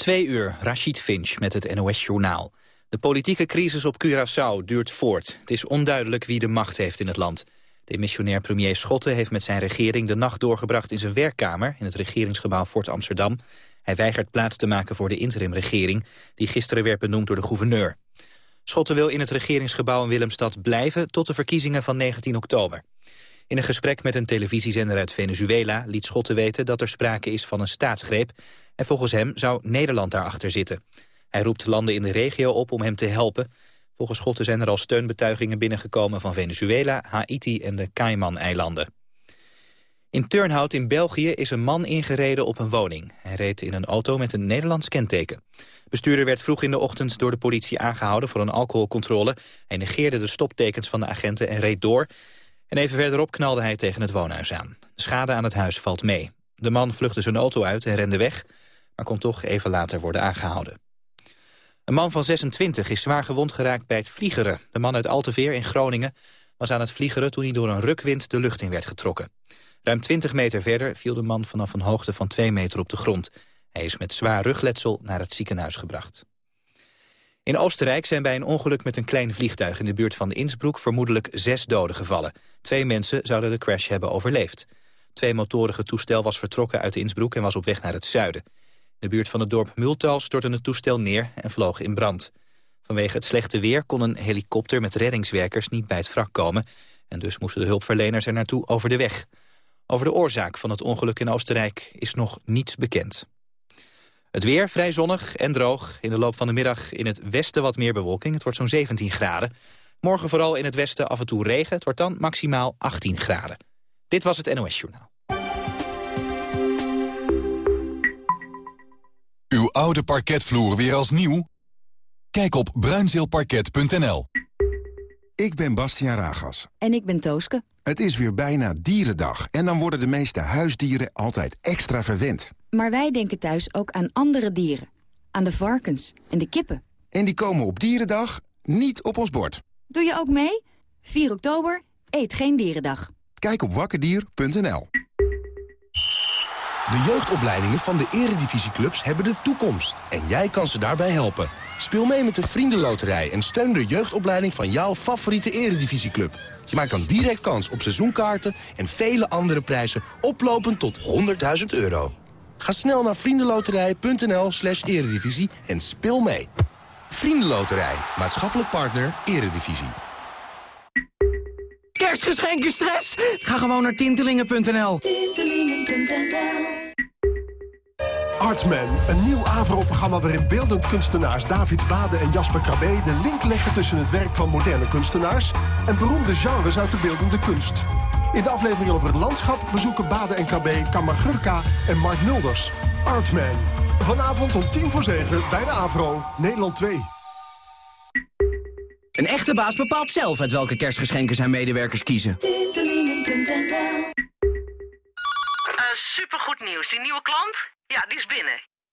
Twee uur, Rashid Finch met het NOS-journaal. De politieke crisis op Curaçao duurt voort. Het is onduidelijk wie de macht heeft in het land. De missionair premier Schotten heeft met zijn regering de nacht doorgebracht in zijn werkkamer in het regeringsgebouw Fort Amsterdam. Hij weigert plaats te maken voor de interimregering, die gisteren werd benoemd door de gouverneur. Schotten wil in het regeringsgebouw in Willemstad blijven tot de verkiezingen van 19 oktober. In een gesprek met een televisiezender uit Venezuela liet Schotten weten dat er sprake is van een staatsgreep en volgens hem zou Nederland daarachter zitten. Hij roept landen in de regio op om hem te helpen. Volgens Schotten zijn er al steunbetuigingen binnengekomen van Venezuela, Haiti en de Cayman-eilanden. In Turnhout in België is een man ingereden op een woning. Hij reed in een auto met een Nederlands kenteken. Bestuurder werd vroeg in de ochtend door de politie aangehouden voor een alcoholcontrole. Hij negeerde de stoptekens van de agenten en reed door. En even verderop knalde hij tegen het woonhuis aan. De schade aan het huis valt mee. De man vluchtte zijn auto uit en rende weg, maar kon toch even later worden aangehouden. Een man van 26 is zwaar gewond geraakt bij het vliegeren. De man uit Alteveer in Groningen was aan het vliegeren toen hij door een rukwind de lucht in werd getrokken. Ruim 20 meter verder viel de man vanaf een hoogte van 2 meter op de grond. Hij is met zwaar rugletsel naar het ziekenhuis gebracht. In Oostenrijk zijn bij een ongeluk met een klein vliegtuig in de buurt van Innsbruck vermoedelijk zes doden gevallen. Twee mensen zouden de crash hebben overleefd. Tweemotorige toestel was vertrokken uit Innsbruck en was op weg naar het zuiden. In de buurt van het dorp Multal stortte het toestel neer en vloog in brand. Vanwege het slechte weer kon een helikopter met reddingswerkers niet bij het wrak komen... en dus moesten de hulpverleners er naartoe over de weg. Over de oorzaak van het ongeluk in Oostenrijk is nog niets bekend. Het weer vrij zonnig en droog. In de loop van de middag in het westen wat meer bewolking. Het wordt zo'n 17 graden. Morgen vooral in het westen af en toe regen. Het wordt dan maximaal 18 graden. Dit was het NOS Journaal. Uw oude parketvloer weer als nieuw? Kijk op bruinzeelparket.nl. Ik ben Bastiaan Ragas. En ik ben Tooske. Het is weer bijna dierendag en dan worden de meeste huisdieren altijd extra verwend. Maar wij denken thuis ook aan andere dieren. Aan de varkens en de kippen. En die komen op dierendag niet op ons bord. Doe je ook mee? 4 oktober, eet geen dierendag. Kijk op wakkerdier.nl. De jeugdopleidingen van de eredivisieclubs hebben de toekomst. En jij kan ze daarbij helpen. Speel mee met de Vriendenloterij en steun de jeugdopleiding van jouw favoriete eredivisieclub. Je maakt dan direct kans op seizoenkaarten en vele andere prijzen oplopend tot 100.000 euro. Ga snel naar vriendenloterij.nl slash eredivisie en speel mee. Vriendenloterij, maatschappelijk partner, eredivisie. Kerstgeschenken stress? Ga gewoon naar tintelingen.nl. Artman, een nieuw AVRO-programma waarin beeldend kunstenaars David Bade en Jasper Krabbe de link leggen tussen het werk van moderne kunstenaars en beroemde genres uit de beeldende kunst. In de aflevering over het landschap bezoeken Bade en Krabbe Kamagurka en Mark Mulders. Artman, vanavond om tien voor zeven bij de AVRO, Nederland 2. Een echte baas bepaalt zelf uit welke kerstgeschenken zijn medewerkers kiezen. Uh, supergoed nieuws. Die nieuwe klant? Ja, die is binnen.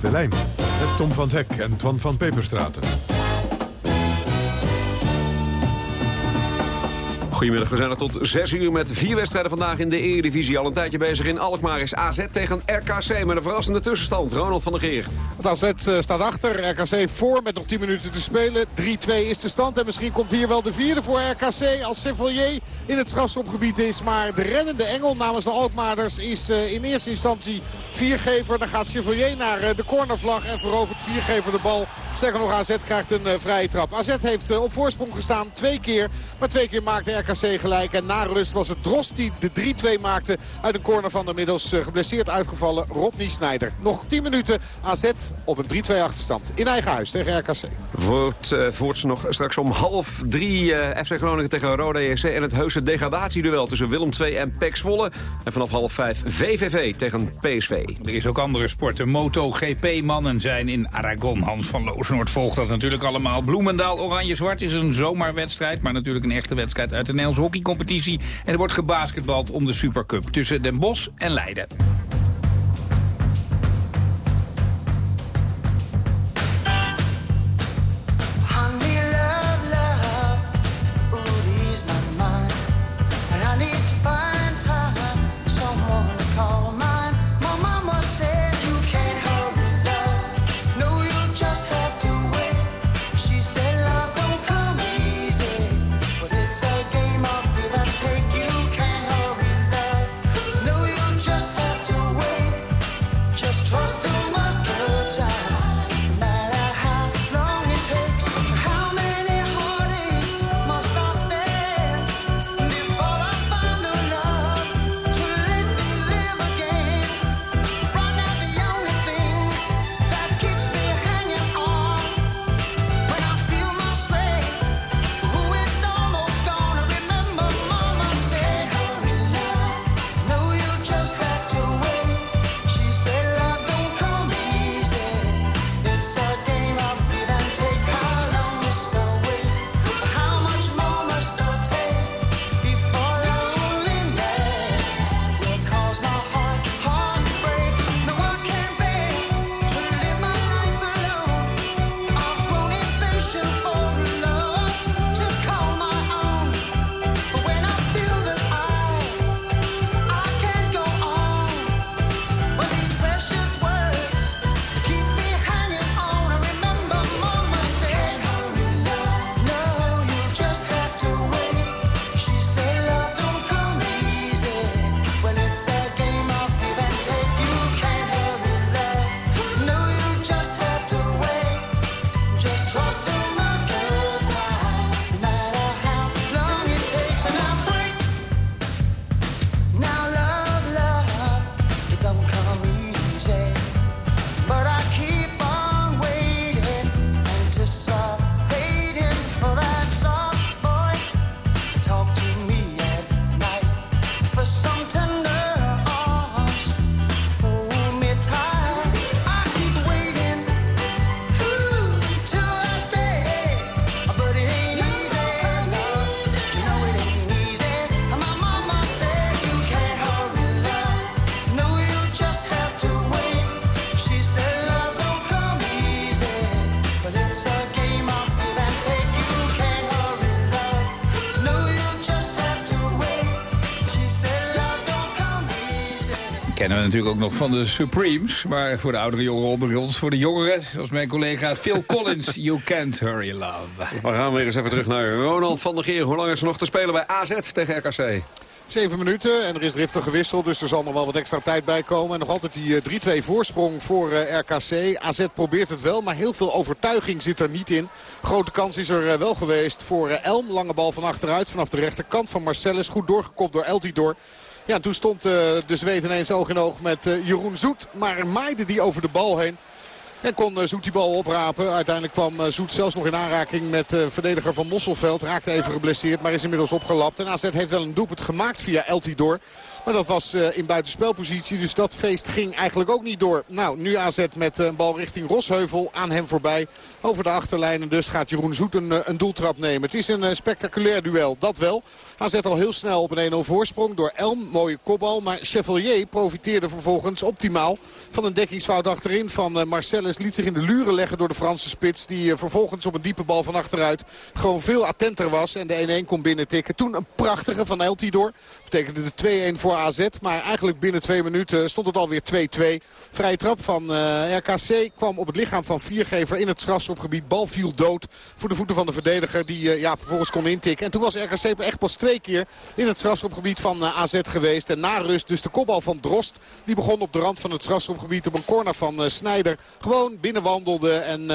De lijn met Tom van Hek en Twan van Peperstraten. Goedemiddag, we zijn er tot 6 uur met vier wedstrijden vandaag in de Eredivisie. Al een tijdje bezig in Alkmaar is AZ tegen RKC met een verrassende tussenstand. Ronald van der Geer. Het AZ eh, staat achter, RKC voor met nog 10 minuten te spelen. 3-2 is de stand en misschien komt hier wel de vierde voor RKC als Sevelier in het strafschopgebied is. Maar de rennende engel namens de Alkmaarders is uh, in eerste instantie viergever. Dan gaat Chevalier naar uh, de cornervlag en verovert viergever de bal Sterker nog, AZ krijgt een vrije trap. AZ heeft op voorsprong gestaan twee keer. Maar twee keer maakte RKC gelijk. En na rust was het Drost die de 3-2 maakte uit een corner van de middels uh, geblesseerd uitgevallen Rodney Snijder. Nog 10 minuten AZ op een 3-2 achterstand in eigen huis tegen RKC. Voort, uh, voort nog straks om half drie FC Groningen tegen Rode EC. En het heuse degradatieduel tussen Willem II en PEC Zwolle. En vanaf half vijf VVV tegen PSV. Er is ook andere sporten. MotoGP-mannen zijn in Aragon. Hans van Loosnoord volgt dat natuurlijk allemaal. Bloemendaal Oranje-Zwart is een zomerwedstrijd. Maar natuurlijk een echte wedstrijd uit de Nederlandse hockeycompetitie. En er wordt gebasketbald om de Supercup tussen Den Bosch en Leiden. Kennen we natuurlijk ook nog van de Supremes. Maar voor de oudere jongeren onder ons, voor de jongeren... zoals mijn collega Phil Collins, You Can't Hurry Love. We gaan weer eens even terug naar Ronald van der Geer. Hoe lang is er nog te spelen bij AZ tegen RKC? Zeven minuten en er is driftig gewisseld. Dus er zal nog wel wat extra tijd bij komen. En nog altijd die 3-2 voorsprong voor RKC. AZ probeert het wel, maar heel veel overtuiging zit er niet in. Grote kans is er wel geweest voor Elm. Lange bal van achteruit vanaf de rechterkant van Marcellus. Goed doorgekopt door Eltidoor. Ja, toen stond uh, de Zweed ineens oog in oog met uh, Jeroen Zoet. Maar maaide die over de bal heen. En kon uh, Zoet die bal oprapen. Uiteindelijk kwam Zoet zelfs nog in aanraking met verdediger van Mosselveld. Raakte even geblesseerd, maar is inmiddels opgelapt. En AZ heeft wel een doelpunt gemaakt via Eltidoor. Maar dat was uh, in buitenspelpositie. Dus dat feest ging eigenlijk ook niet door. Nou, nu AZ met een bal richting Rosheuvel. Aan hem voorbij. Over de achterlijn. En dus gaat Jeroen Zoet een, een doeltrap nemen. Het is een spectaculair duel. Dat wel. AZ al heel snel op een 1-0 voorsprong. Door Elm. Mooie kopbal. Maar Chevalier profiteerde vervolgens optimaal. Van een dekkingsfout achterin van Marcellus. Liet zich in de luren leggen door de Franse spits. Die vervolgens op een diepe bal van achteruit gewoon veel attenter was. En de 1-1 kon binnen tikken. Toen een prachtige van Eltidoor. Betekende de 2-1 voor AZ. Maar eigenlijk binnen twee minuten stond het alweer 2-2. Vrije trap van uh, RKC kwam op het lichaam van Viergever in het strafschopgebied. Bal viel dood voor de voeten van de verdediger die uh, ja, vervolgens kon intikken. En toen was RKC echt pas twee keer in het strafschopgebied van uh, AZ geweest. En na rust dus de kopbal van Drost. Die begon op de rand van het strafschopgebied op een corner van Snijder. Gewoon binnenwandelde en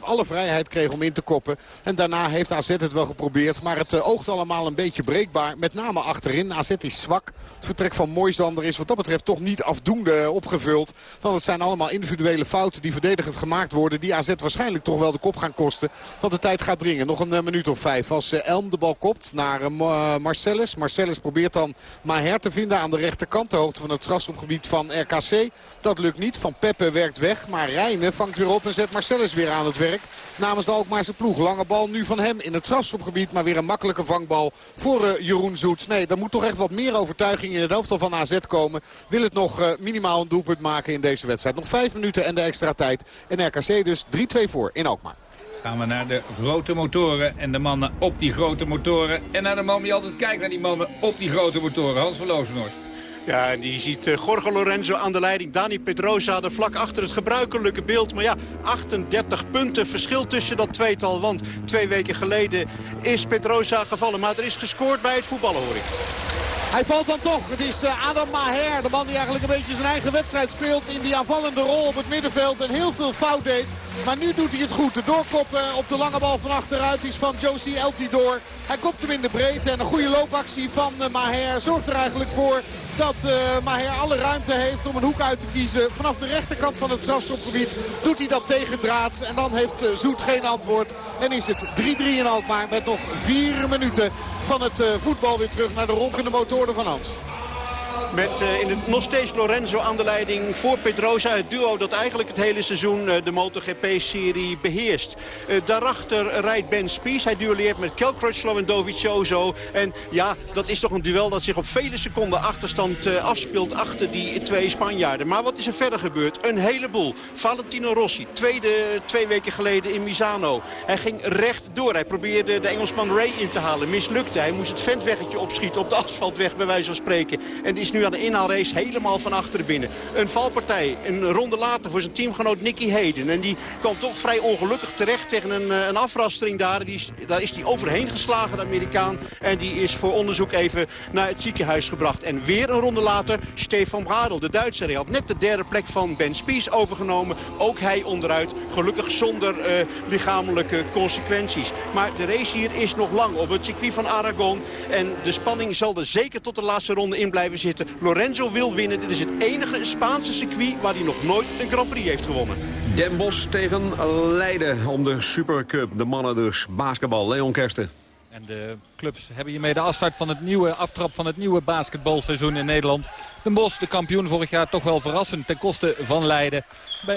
alle vrijheid kreeg om in te koppen. En daarna heeft AZ het wel geprobeerd. Maar het oogt allemaal een beetje breekbaar. Met name achterin. AZ is zwak. Het vertrek van Moisander is wat dat betreft toch niet afdoende opgevuld. Want het zijn allemaal individuele fouten die verdedigend gemaakt worden. Die AZ waarschijnlijk toch wel de kop gaan kosten. Want de tijd gaat dringen. Nog een uh, minuut of vijf. Als uh, Elm de bal kopt naar uh, Marcellus. Marcellus probeert dan Maher te vinden aan de rechterkant. De hoogte van het strafschopgebied van RKC. Dat lukt niet. Van Peppe werkt weg. Maar Rijnen vangt weer op en zet Marcellus weer aan het werk. Namens de Alkmaarse ploeg. Lange bal nu van hem in het strafschopgebied. Maar weer een makkelijke vangbal voor Jeroen Zoet. Nee, er moet toch echt wat meer overtuiging in het elftal van AZ komen. Wil het nog minimaal een doelpunt maken in deze wedstrijd. Nog vijf minuten en de extra tijd. En RKC dus 3-2 voor in Alkmaar. Gaan we naar de grote motoren en de mannen op die grote motoren. En naar de man die altijd kijkt naar die mannen op die grote motoren. Hans van Loosenoord. Ja, en die ziet uh, Jorge Lorenzo aan de leiding. Dani Pedrosa er vlak achter het gebruikelijke beeld. Maar ja, 38 punten verschil tussen dat tweetal. Want twee weken geleden is Pedrosa gevallen. Maar er is gescoord bij het voetballen, hoor ik. Hij valt dan toch. Het is eh, Adam Maher, de man die eigenlijk een beetje zijn eigen wedstrijd speelt in die aanvallende rol op het middenveld. En heel veel fout deed. Maar nu doet hij het goed. De doorkop op de lange bal van achteruit is van Josie Eltidoor. Hij komt hem in de breedte en een goede loopactie van eh, Maher zorgt er eigenlijk voor dat uh, Maher alle ruimte heeft om een hoek uit te kiezen. Vanaf de rechterkant van het strafschopgebied doet hij dat tegen draad. En dan heeft uh, Zoet geen antwoord. En is het 3-3 in met nog vier minuten van het uh, voetbal weer terug naar de ronkende motoren van Hans. Met uh, in het, nog steeds Lorenzo aan de leiding voor Pedrosa. Het duo dat eigenlijk het hele seizoen uh, de MotoGP-serie beheerst. Uh, daarachter rijdt Ben Spies. Hij duelleert met Kelcrutchlow en Dovizioso. En ja, dat is toch een duel dat zich op vele seconden achterstand afspeelt achter die twee Spanjaarden. Maar wat is er verder gebeurd? Een heleboel. Valentino Rossi, tweede, twee weken geleden in Misano. Hij ging recht door. Hij probeerde de Engelsman Ray in te halen. Mislukte. Hij moest het ventweggetje opschieten op de asfaltweg bij wijze van spreken. En is nu aan de inhaalrace helemaal van achteren binnen. Een valpartij, een ronde later voor zijn teamgenoot Nicky Heden. En die kwam toch vrij ongelukkig terecht tegen een, eh, een afrastering daar. Die daar is hij overheen geslagen, de Amerikaan. En die is voor onderzoek even naar het ziekenhuis gebracht. En weer een ronde later, Stefan Bradel, de Duitser. Hij had net de derde plek van Ben Spies overgenomen. Ook hij onderuit, gelukkig zonder uh, lichamelijke consequenties. Maar de race hier is nog lang op het circuit van Aragon. En de spanning zal er zeker tot de laatste ronde in blijven zitten. Lorenzo wil winnen. Dit is het enige Spaanse circuit waar hij nog nooit een Grand Prix heeft gewonnen. Den Bosch tegen Leiden om de Supercup. De mannen dus. Basketbal. Leon Kersten. En de clubs hebben hiermee de afstart van het nieuwe aftrap van het nieuwe basketbalseizoen in Nederland. Den Bosch, de kampioen vorig jaar, toch wel verrassend ten koste van Leiden.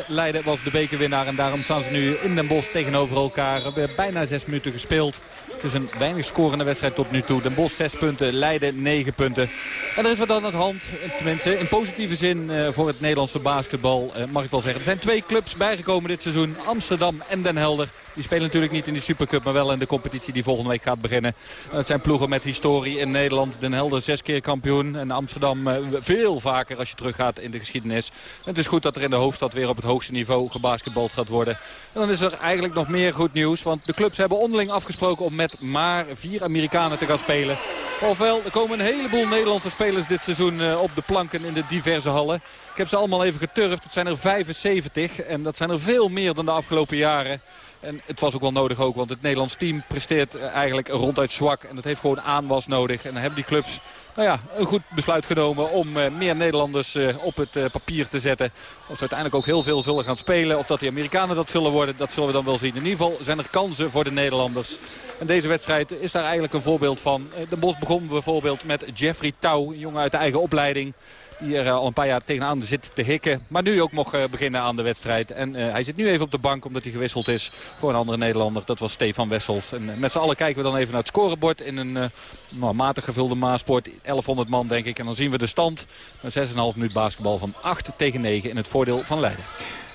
Leiden was de bekerwinnaar en daarom staan ze nu in Den Bosch tegenover elkaar. We hebben bijna zes minuten gespeeld. Het is een weinig scorende wedstrijd tot nu toe. Den Bosch 6 punten, Leiden 9 punten. En er is wat aan de hand, tenminste in positieve zin uh, voor het Nederlandse basketbal, uh, mag ik wel zeggen. Er zijn twee clubs bijgekomen dit seizoen, Amsterdam en Den Helder. Die spelen natuurlijk niet in de Supercup, maar wel in de competitie die volgende week gaat beginnen. Het zijn ploegen met historie in Nederland. Den Helder zes keer kampioen en Amsterdam uh, veel vaker als je teruggaat in de geschiedenis. En het is goed dat er in de hoofdstad weer op het hoogste niveau gebasketbald gaat worden. En dan is er eigenlijk nog meer goed nieuws, want de clubs hebben onderling afgesproken om met maar vier Amerikanen te gaan spelen. Ofwel, er komen een heleboel Nederlandse spelers dit seizoen uh, op de planken in de diverse hallen. Ik heb ze allemaal even geturfd. Het zijn er 75 en dat zijn er veel meer dan de afgelopen jaren. En het was ook wel nodig ook, want het Nederlands team presteert eh, eigenlijk ronduit zwak. En dat heeft gewoon aanwas nodig. En dan hebben die clubs nou ja, een goed besluit genomen om uh, meer Nederlanders uh, op het uh, papier te zetten. Of ze uiteindelijk ook heel veel zullen gaan spelen. Of dat die Amerikanen dat zullen worden, dat zullen we dan wel zien. In ieder geval zijn er kansen voor de Nederlanders. En deze wedstrijd is daar eigenlijk een voorbeeld van. De Bos begon bijvoorbeeld met Jeffrey Touw, een jongen uit de eigen opleiding. Die er al een paar jaar tegenaan zit te hikken. Maar nu ook mocht beginnen aan de wedstrijd. En uh, hij zit nu even op de bank omdat hij gewisseld is voor een andere Nederlander. Dat was Stefan Wessels. En met z'n allen kijken we dan even naar het scorebord in een uh, matig gevulde Maasport. 1100 man denk ik. En dan zien we de stand. Een 6,5 minuut basketbal van 8 tegen 9 in het voordeel van Leiden.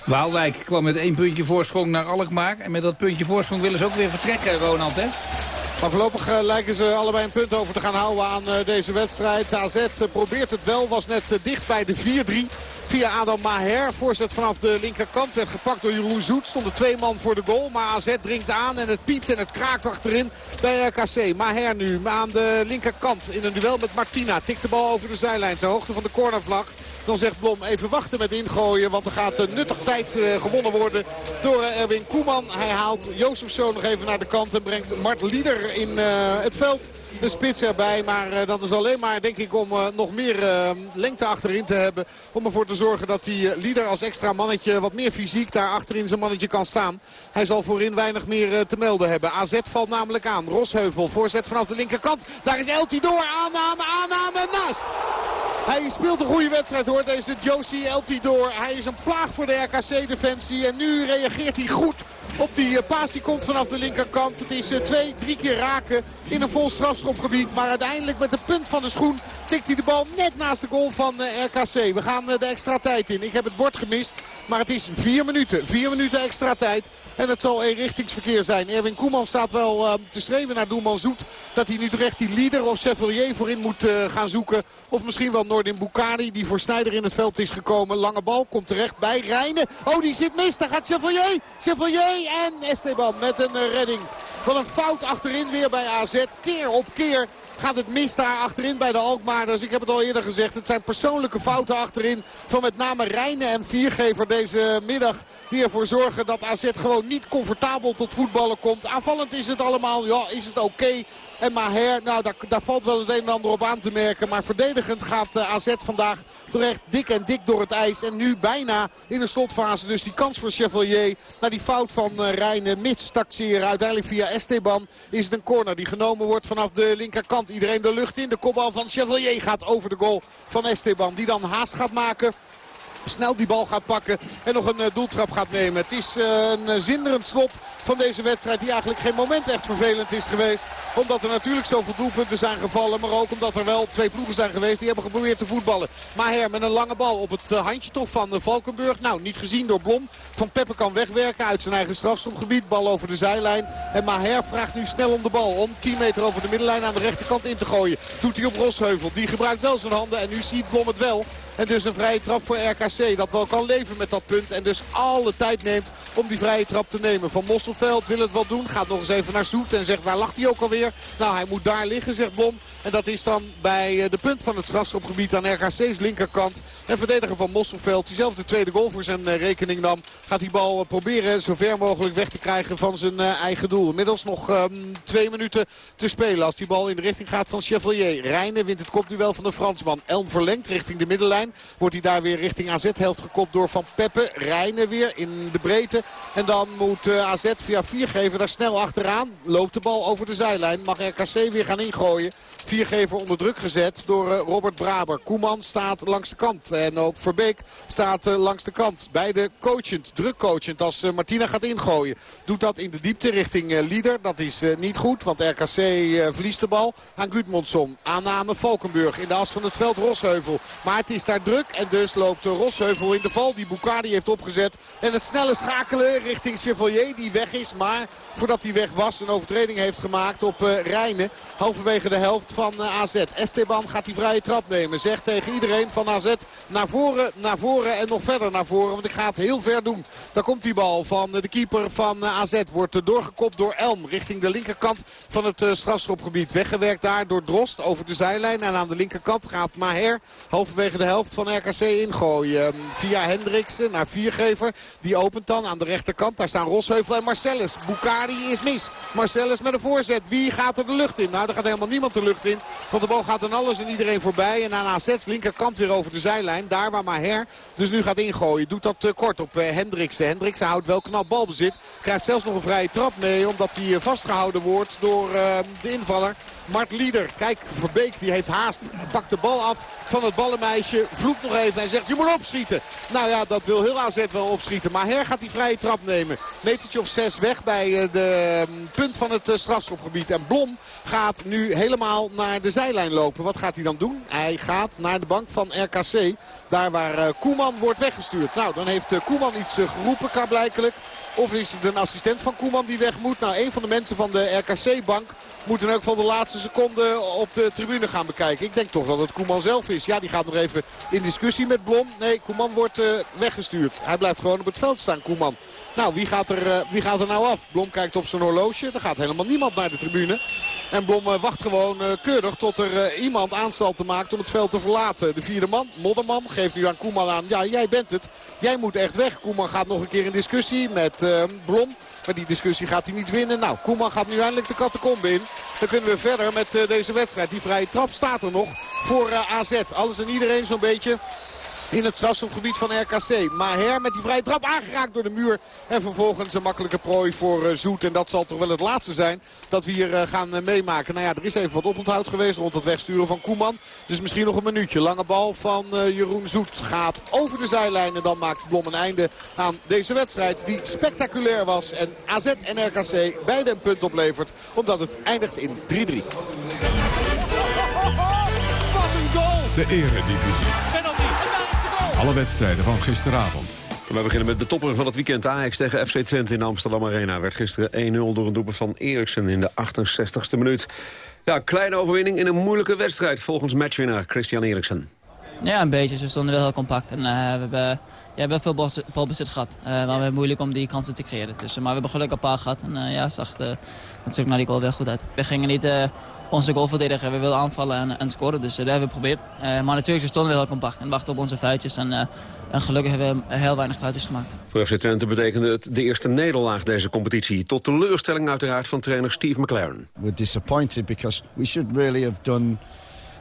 Waalwijk kwam met één puntje voorsprong naar Alkmaar. En met dat puntje voorsprong willen ze ook weer vertrekken, Ronald, hè? Maar voorlopig uh, lijken ze allebei een punt over te gaan houden aan uh, deze wedstrijd. AZ uh, probeert het wel, was net dicht bij de 4-3 via Adam Maher. Voorzet vanaf de linkerkant werd gepakt door Jeroen Zoet. Stonden twee man voor de goal. Maar AZ dringt aan en het piept en het kraakt achterin bij RKC. Maher nu aan de linkerkant in een duel met Martina. Tikt de bal over de zijlijn ter hoogte van de cornervlag. Dan zegt Blom even wachten met ingooien. Want er gaat nuttig tijd gewonnen worden door Erwin Koeman. Hij haalt Jozefso nog even naar de kant en brengt Mart Lieder in het veld de spits erbij. Maar uh, dat is alleen maar denk ik om uh, nog meer uh, lengte achterin te hebben. Om ervoor te zorgen dat die Lieder als extra mannetje wat meer fysiek daar achterin zijn mannetje kan staan. Hij zal voorin weinig meer te melden hebben. AZ valt namelijk aan. Rosheuvel voorzet vanaf de linkerkant. Daar is Elti door. Aanname, aanname, naast. Hij speelt een goede wedstrijd hoor. Deze Josie Elti door. Hij is een plaag voor de RKC-defensie. En nu reageert hij goed op die paas. Die komt vanaf de linkerkant. Het is twee, drie keer raken in een vol strafschopgebied. Maar uiteindelijk met de punt van de schoen tikt hij de bal net naast de goal van RKC. We gaan de extra tijd in. Ik heb het bord gemist. Maar het is vier minuten. Vier minuten extra tijd. En het zal eenrichtingsverkeer zijn. Erwin Koeman staat wel te schreeuwen naar Doelman Zoet. Dat hij nu terecht die leader of Chevalier voorin moet gaan zoeken. Of misschien wel Nordin Bukari die voor Snijder in het veld is gekomen. Lange bal komt terecht bij Rijnen. Oh die zit mis. Daar gaat Chevalier. Chevalier en Esteban met een uh, redding. Van een fout achterin weer bij AZ. Keer op keer gaat het mis daar achterin bij de Alkmaarders. Ik heb het al eerder gezegd. Het zijn persoonlijke fouten achterin van met name Rijnen en Viergever deze middag. Die ervoor zorgen dat AZ gewoon niet comfortabel tot voetballen komt. Aanvallend is het allemaal, ja, is het oké. En Maher, nou daar, valt wel het een en ander op aan te merken. Maar verdedigend gaat uh, AZ vandaag toch echt dik en dik door het ijs. En nu bijna in de slotfase dus die kans voor Chevalier. Naar die fout van uh, Rijnen, mits taxeren. Uiteindelijk via Esteban is het een corner die genomen wordt vanaf de linkerkant. Iedereen de lucht in. De kopbal van Chevalier gaat over de goal van Esteban. Die dan haast gaat maken snel die bal gaat pakken en nog een uh, doeltrap gaat nemen. Het is uh, een zinderend slot van deze wedstrijd die eigenlijk geen moment echt vervelend is geweest. Omdat er natuurlijk zoveel doelpunten zijn gevallen. Maar ook omdat er wel twee ploegen zijn geweest die hebben geprobeerd te voetballen. Maher met een lange bal op het handje toch van Valkenburg. Nou, niet gezien door Blom. Van Peppe kan wegwerken uit zijn eigen strafschopgebied. Bal over de zijlijn. En Maher vraagt nu snel om de bal. Om 10 meter over de middenlijn aan de rechterkant in te gooien. Doet hij op Rosheuvel. Die gebruikt wel zijn handen. En nu ziet Blom het wel. En dus een vrije trap voor RKC. Dat wel kan leven met dat punt. En dus alle tijd neemt om die vrije trap te nemen. Van Mosselveld wil het wel doen. Gaat nog eens even naar Zoet. En zegt waar lag hij ook alweer? Nou hij moet daar liggen zegt Blom. En dat is dan bij de punt van het strafschopgebied aan RKC's linkerkant. En verdediger van Mosselveld. Die zelf de tweede goal voor zijn rekening nam. Gaat die bal proberen zo ver mogelijk weg te krijgen van zijn eigen doel. Inmiddels nog um, twee minuten te spelen. Als die bal in de richting gaat van Chevalier. Rijnen wint het kopduel van de Fransman. Elm verlengt richting de middenlijn. Wordt hij daar weer richting AZ-helft gekopt door Van Peppe. Rijnen weer in de breedte. En dan moet uh, AZ via Viergever daar snel achteraan. Loopt de bal over de zijlijn. Mag RKC weer gaan ingooien. Viergever onder druk gezet door uh, Robert Braber. Koeman staat langs de kant. En ook Verbeek staat uh, langs de kant. Beide coachend, druk coachend als Martina gaat ingooien. Doet dat in de diepte richting Lieder. Dat is niet goed, want RKC verliest de bal aan Gudmundsson. Aanname Valkenburg in de as van het veld Rosheuvel. Maar het is daar druk en dus loopt Rosheuvel in de val die Bukadi heeft opgezet. En het snelle schakelen richting Chevalier die weg is. Maar voordat hij weg was een overtreding heeft gemaakt op uh, Rijnen. Halverwege de helft van uh, AZ. Esteban gaat die vrije trap nemen. Zegt tegen iedereen van AZ naar voren, naar voren en nog verder naar voren. Want ik ga het heel ver doen. Daar komt die bal van de keeper van AZ. Wordt doorgekopt door Elm richting de linkerkant van het strafschopgebied. Weggewerkt daar door Drost over de zijlijn. En aan de linkerkant gaat Maher halverwege de helft van RKC ingooien. Via Hendriksen naar Viergever. Die opent dan aan de rechterkant. Daar staan Rosheuvel en Marcellus. Bukari is mis. Marcellus met een voorzet. Wie gaat er de lucht in? Nou, er gaat helemaal niemand de lucht in. Want de bal gaat aan alles en iedereen voorbij. En aan AZ's linkerkant weer over de zijlijn. Daar waar Maher dus nu gaat ingooien. Doet dat te kort op Hendriksen. Hendriksen houdt wel knap balbezit. Krijgt zelfs nog een vrije trap mee. Omdat hij vastgehouden wordt door de invaller. Mart Lieder. Kijk, Verbeek die heeft haast. Pakt de bal af van het ballenmeisje. Vloekt nog even en zegt je moet opschieten. Nou ja, dat wil heel AZ wel opschieten. Maar Her gaat die vrije trap nemen. Metertje of zes weg bij de punt van het strafschopgebied. En Blom gaat nu helemaal naar de zijlijn lopen. Wat gaat hij dan doen? Hij gaat naar de bank van RKC. Daar waar Koeman wordt weggestuurd. Nou, dan heeft Koeman iets geroepen, klaarblijkelijk. Of is het een assistent van Koeman die weg moet? Nou, een van de mensen van de RKC-bank moet in elk geval de laatste seconde op de tribune gaan bekijken. Ik denk toch dat het Koeman zelf is. Ja, die gaat nog even in discussie met Blom. Nee, Koeman wordt uh, weggestuurd. Hij blijft gewoon op het veld staan, Koeman. Nou, wie gaat, er, uh, wie gaat er nou af? Blom kijkt op zijn horloge. Er gaat helemaal niemand naar de tribune. En Blom uh, wacht gewoon keurig tot er iemand aanstalten maakt om het veld te verlaten. De vierde man, Modderman, geeft nu aan Koeman aan. Ja, jij bent het. Jij moet echt weg. Koeman gaat nog een keer in discussie met Blom. Maar die discussie gaat hij niet winnen. Nou, Koeman gaat nu eindelijk de catacombe in. Dan kunnen we verder met uh, deze wedstrijd. Die vrije trap staat er nog voor uh, AZ. Alles en iedereen zo'n beetje in het strafschopgebied van RKC. Maher met die vrije trap aangeraakt door de muur. En vervolgens een makkelijke prooi voor uh, Zoet. En dat zal toch wel het laatste zijn dat we hier uh, gaan uh, meemaken. Nou ja, er is even wat oponthoud geweest rond het wegsturen van Koeman. Dus misschien nog een minuutje. Lange bal van Jeroen Zoet gaat over de zijlijn. En dan maakt Blom een einde aan deze wedstrijd die spectaculair was. En AZ en RKC beide een punt oplevert. Omdat het eindigt in 3-3. Wat een goal! De eredivisie. Alle wedstrijden van gisteravond. We beginnen met de topper van het weekend. Ajax tegen FC Twente in de Amsterdam Arena. Werd gisteren 1-0 door een doelpunt van Eriksen in de 68ste minuut. Ja, kleine overwinning in een moeilijke wedstrijd volgens matchwinnaar Christian Eriksen. Ja, een beetje. Ze stonden wel heel compact. En, uh, we hebben, ja, we veel balbezit gehad. Uh, maar we hebben moeilijk om die kansen te creëren. Dus, maar we hebben geluk een paar gehad. En uh, ja, zag uh, natuurlijk naar die goal wel goed uit. We gingen niet onze goal verdedigen. We wilden aanvallen en, en scoren. Dus dat hebben we geprobeerd. maar natuurlijk, ze stonden wel heel compact. En wachten op onze foutjes. En, en gelukkig hebben we heel weinig foutjes gemaakt. Voor FC Twente betekende het de eerste nederlaag deze competitie. Tot teleurstelling uiteraard van trainer Steve McLaren. We're disappointed because we should really have done...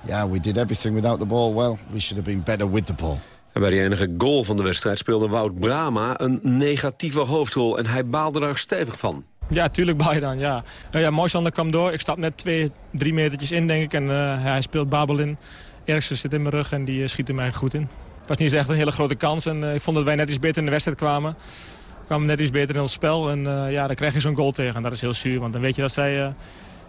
Yeah, we did everything without the ball well. We should have been better with the ball. En bij de enige goal van de wedstrijd speelde Wout Brama een negatieve hoofdrol. En hij baalde daar stevig van. Ja, tuurlijk baal je dan, ja. Uh, ja Moisander kwam door. Ik stap net twee, drie metertjes in, denk ik. En uh, hij speelt Babel in. Eriksen zit in mijn rug en die uh, schiet er mij goed in. Het was niet echt een hele grote kans. En ik vond dat wij net iets beter in de wedstrijd kwamen. We kwamen net iets beter in ons spel. En ja, dan krijg je zo'n goal tegen. En dat is heel zuur, want dan weet je dat zij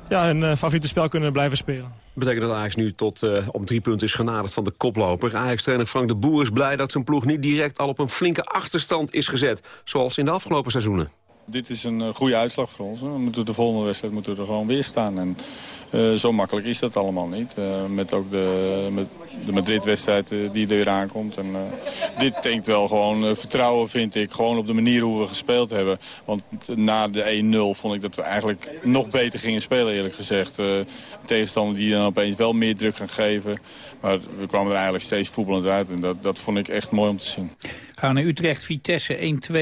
ja, hun favoriete spel kunnen blijven spelen. Betekent dat Ajax nu tot uh, op drie punten is genaderd van de koploper. Ajax-trainer Frank de Boer is blij dat zijn ploeg niet direct al op een flinke achterstand is gezet. Zoals in de afgelopen seizoenen. Dit is een uh, goede uitslag voor ons. We moeten de volgende wedstrijd moeten we er gewoon weer staan. En uh, zo makkelijk is dat allemaal niet. met ook de, met de Madrid-wedstrijd die er weer aankomt. En, dit denkt wel gewoon vertrouwen, vind ik. Gewoon op de manier hoe we gespeeld hebben. Want na de 1-0 vond ik dat we eigenlijk nog beter gingen spelen, eerlijk gezegd tegenstander die dan opeens wel meer druk gaan geven. Maar we kwamen er eigenlijk steeds voetballend uit. En dat, dat vond ik echt mooi om te zien. Gaan naar Utrecht, Vitesse 1-2,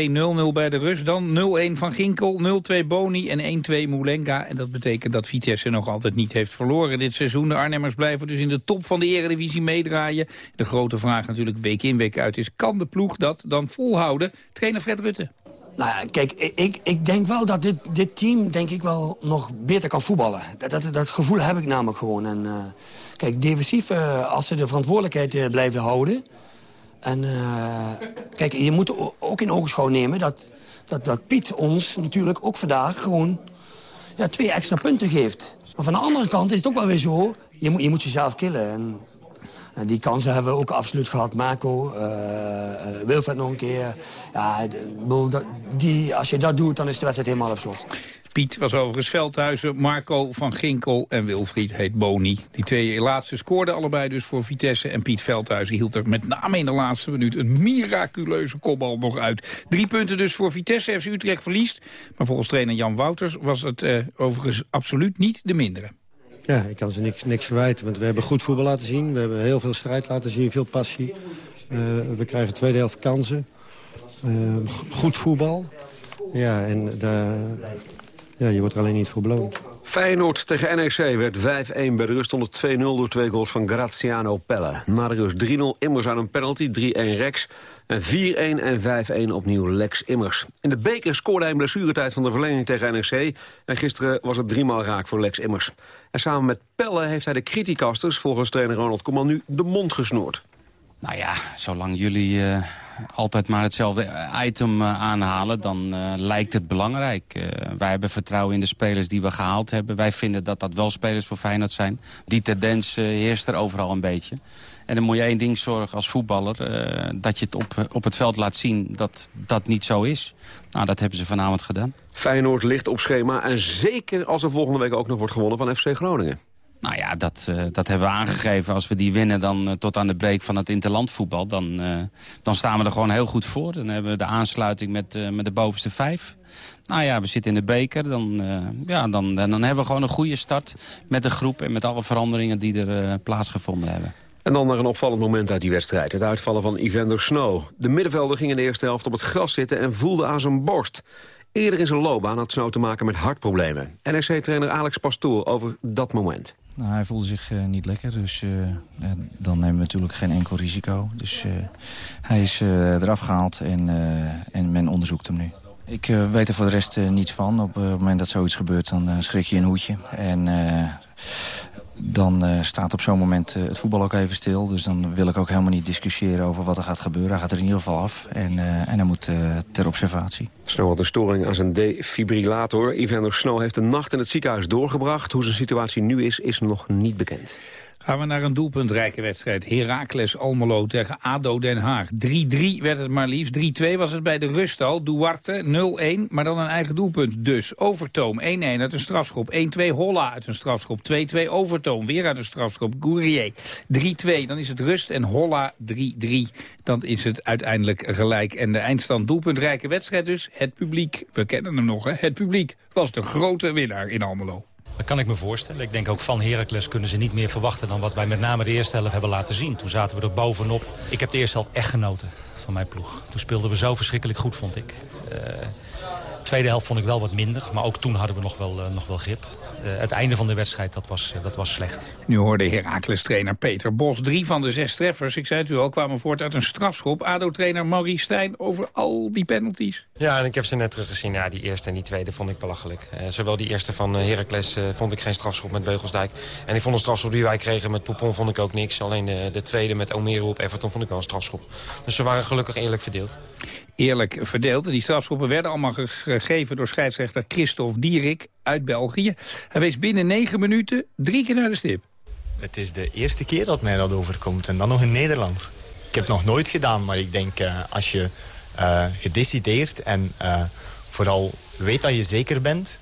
0-0 bij de rust. Dan 0-1 van Ginkel, 0-2 Boni en 1-2 Moulenga. En dat betekent dat Vitesse nog altijd niet heeft verloren dit seizoen. De Arnhemmers blijven dus in de top van de eredivisie meedraaien. De grote vraag natuurlijk week in week uit is... kan de ploeg dat dan volhouden? Trainer Fred Rutte. Nou ja, kijk, ik, ik denk wel dat dit, dit team denk ik wel nog beter kan voetballen. Dat, dat, gevoel heb ik namelijk gewoon. En, uh, kijk, defensief, uh, als ze de verantwoordelijkheid uh, blijven houden... En kijk, je moet ook in ogenschouw nemen dat, dat, dat Piet ons natuurlijk ook vandaag gewoon ja, twee extra punten geeft. Maar van de andere kant is het ook wel weer zo, je moet, je moet jezelf killen. En die kansen hebben we ook absoluut gehad. Marco, uh, Wilfred nog een keer. Ja, die, als je dat doet, dan is de wedstrijd helemaal op slot. Piet was overigens Veldhuizen, Marco van Ginkel en Wilfried heet Boni. Die twee laatste scoorden allebei dus voor Vitesse. En Piet Veldhuizen hield er met name in de laatste minuut een miraculeuze kopbal nog uit. Drie punten dus voor Vitesse. FC Utrecht verliest. Maar volgens trainer Jan Wouters was het uh, overigens absoluut niet de mindere. Ja, ik kan ze niks, niks verwijten, want we hebben goed voetbal laten zien. We hebben heel veel strijd laten zien, veel passie. Uh, we krijgen tweede helft kansen. Uh, goed voetbal. Ja, en daar, ja, je wordt er alleen niet voor beloond. Feyenoord tegen NEC werd 5-1 bij de rust onder 2-0 door twee goals van Graziano Pelle. Na de rust 3-0 Immers aan een penalty, 3-1 Rex. En 4-1 en 5-1 opnieuw Lex Immers. In de beker scoorde hij een blessuretijd van de verlenging tegen NEC. En gisteren was het driemaal raak voor Lex Immers. En samen met Pelle heeft hij de criticasters volgens trainer Ronald Koeman nu de mond gesnoerd. Nou ja, zolang jullie eh, altijd maar hetzelfde item uh, aanhalen... dan uh, lijkt het belangrijk. wij hebben vertrouwen in de spelers die we gehaald hebben. Wij vinden dat dat wel spelers voor Feyenoord zijn. Die tendens heerst er overal een beetje. En dan moet je één ding zorgen als voetballer... dat je het op, op het veld laat zien dat dat niet zo is. Nou, dat hebben ze vanavond gedaan. Feyenoord ligt op schema en zeker als er volgende week ook nog wordt gewonnen van FC Groningen. Nou ja, dat, uh, dat hebben we aangegeven. Als we die winnen dan uh, tot aan de break van het interlandvoetbal... Dan, uh, dan staan we er gewoon heel goed voor. Dan hebben we de aansluiting met, met de bovenste vijf. Nou ja, we zitten in de beker. Dan, ja, dan, dan hebben we gewoon een goede start met de groep... en met alle veranderingen die er plaatsgevonden hebben. En dan naar een opvallend moment uit die wedstrijd. Het uitvallen van Evander Snow. De middenvelder ging in de eerste helft op het gras zitten en voelde aan zijn borst. Eerder in zijn loopbaan had Snow te maken met hartproblemen. NRC-trainer Alex Pastoor over dat moment. Nou, hij voelde zich uh, niet lekker, dus uh, dan nemen we natuurlijk geen enkel risico. Dus hij is eraf gehaald en, en men onderzoekt hem nu. Ik weet er voor de rest niets van. Op het moment dat zoiets gebeurt, dan schrik je een hoedje. En dan uh, staat op zo'n moment uh, het voetbal ook even stil. Dus dan wil ik ook helemaal niet discussiëren over wat er gaat gebeuren. Hij gaat er in ieder geval af en, uh, en hij moet ter observatie. Snow had een storing aan zijn defibrillator. Evander Snow heeft de nacht in het ziekenhuis doorgebracht. Hoe zijn situatie nu is, is nog niet bekend. Gaan we naar een doelpuntrijke wedstrijd. Heracles Almelo tegen ADO Den Haag. 3-3 werd het maar liefst. 3-2 was het bij de rust al. Duarte 0-1, maar dan een eigen doelpunt. Dus Overtoom 1-1 uit een strafschop. 1-2 Holla uit een strafschop. 2-2 Overtoom weer uit een strafschop. Gourier 3-2, dan is het rust. En Holla 3-3, dan is het uiteindelijk gelijk. En de eindstand doelpuntrijke wedstrijd dus. Het publiek, we kennen hem nog hè. Het publiek was de grote winnaar in Almelo. Dat kan ik me voorstellen. Ik denk ook van Heracles kunnen ze niet meer verwachten... dan wat wij met name de eerste helft hebben laten zien. Toen zaten we er bovenop. Ik heb de eerste helft echt genoten van mijn ploeg. Toen speelden we zo verschrikkelijk goed, vond ik. Uh, tweede helft vond ik wel wat minder. Maar ook toen hadden we nog wel, uh, nog wel grip. Uh, het einde van de wedstrijd, dat was, uh, dat was slecht. Nu hoorde Heracles-trainer Peter Bos. Drie van de zes treffers, ik zei het u al, kwamen voort uit een strafschop. ADO-trainer Maurice Stijn over al die penalties. Ja, en ik heb ze net teruggezien. Ja, die eerste en die tweede vond ik belachelijk. Uh, zowel die eerste van Heracles vond ik geen strafschop met Beugelsdijk. En ik vond de strafschop die wij kregen met Poupon vond ik ook niks. Alleen de, de tweede met Omeru op Everton vond ik wel een strafschop. Dus ze waren gelukkig eerlijk verdeeld. Eerlijk verdeeld. Die strafschoppen werden allemaal gegeven door scheidsrechter Christophe Dierik uit België. Hij wees binnen negen minuten drie keer naar de stip. Het is de eerste keer dat mij dat overkomt. En dan nog in Nederland. Ik heb het nog nooit gedaan, maar ik denk uh, als je uh, gedecideerd en uh, vooral weet dat je zeker bent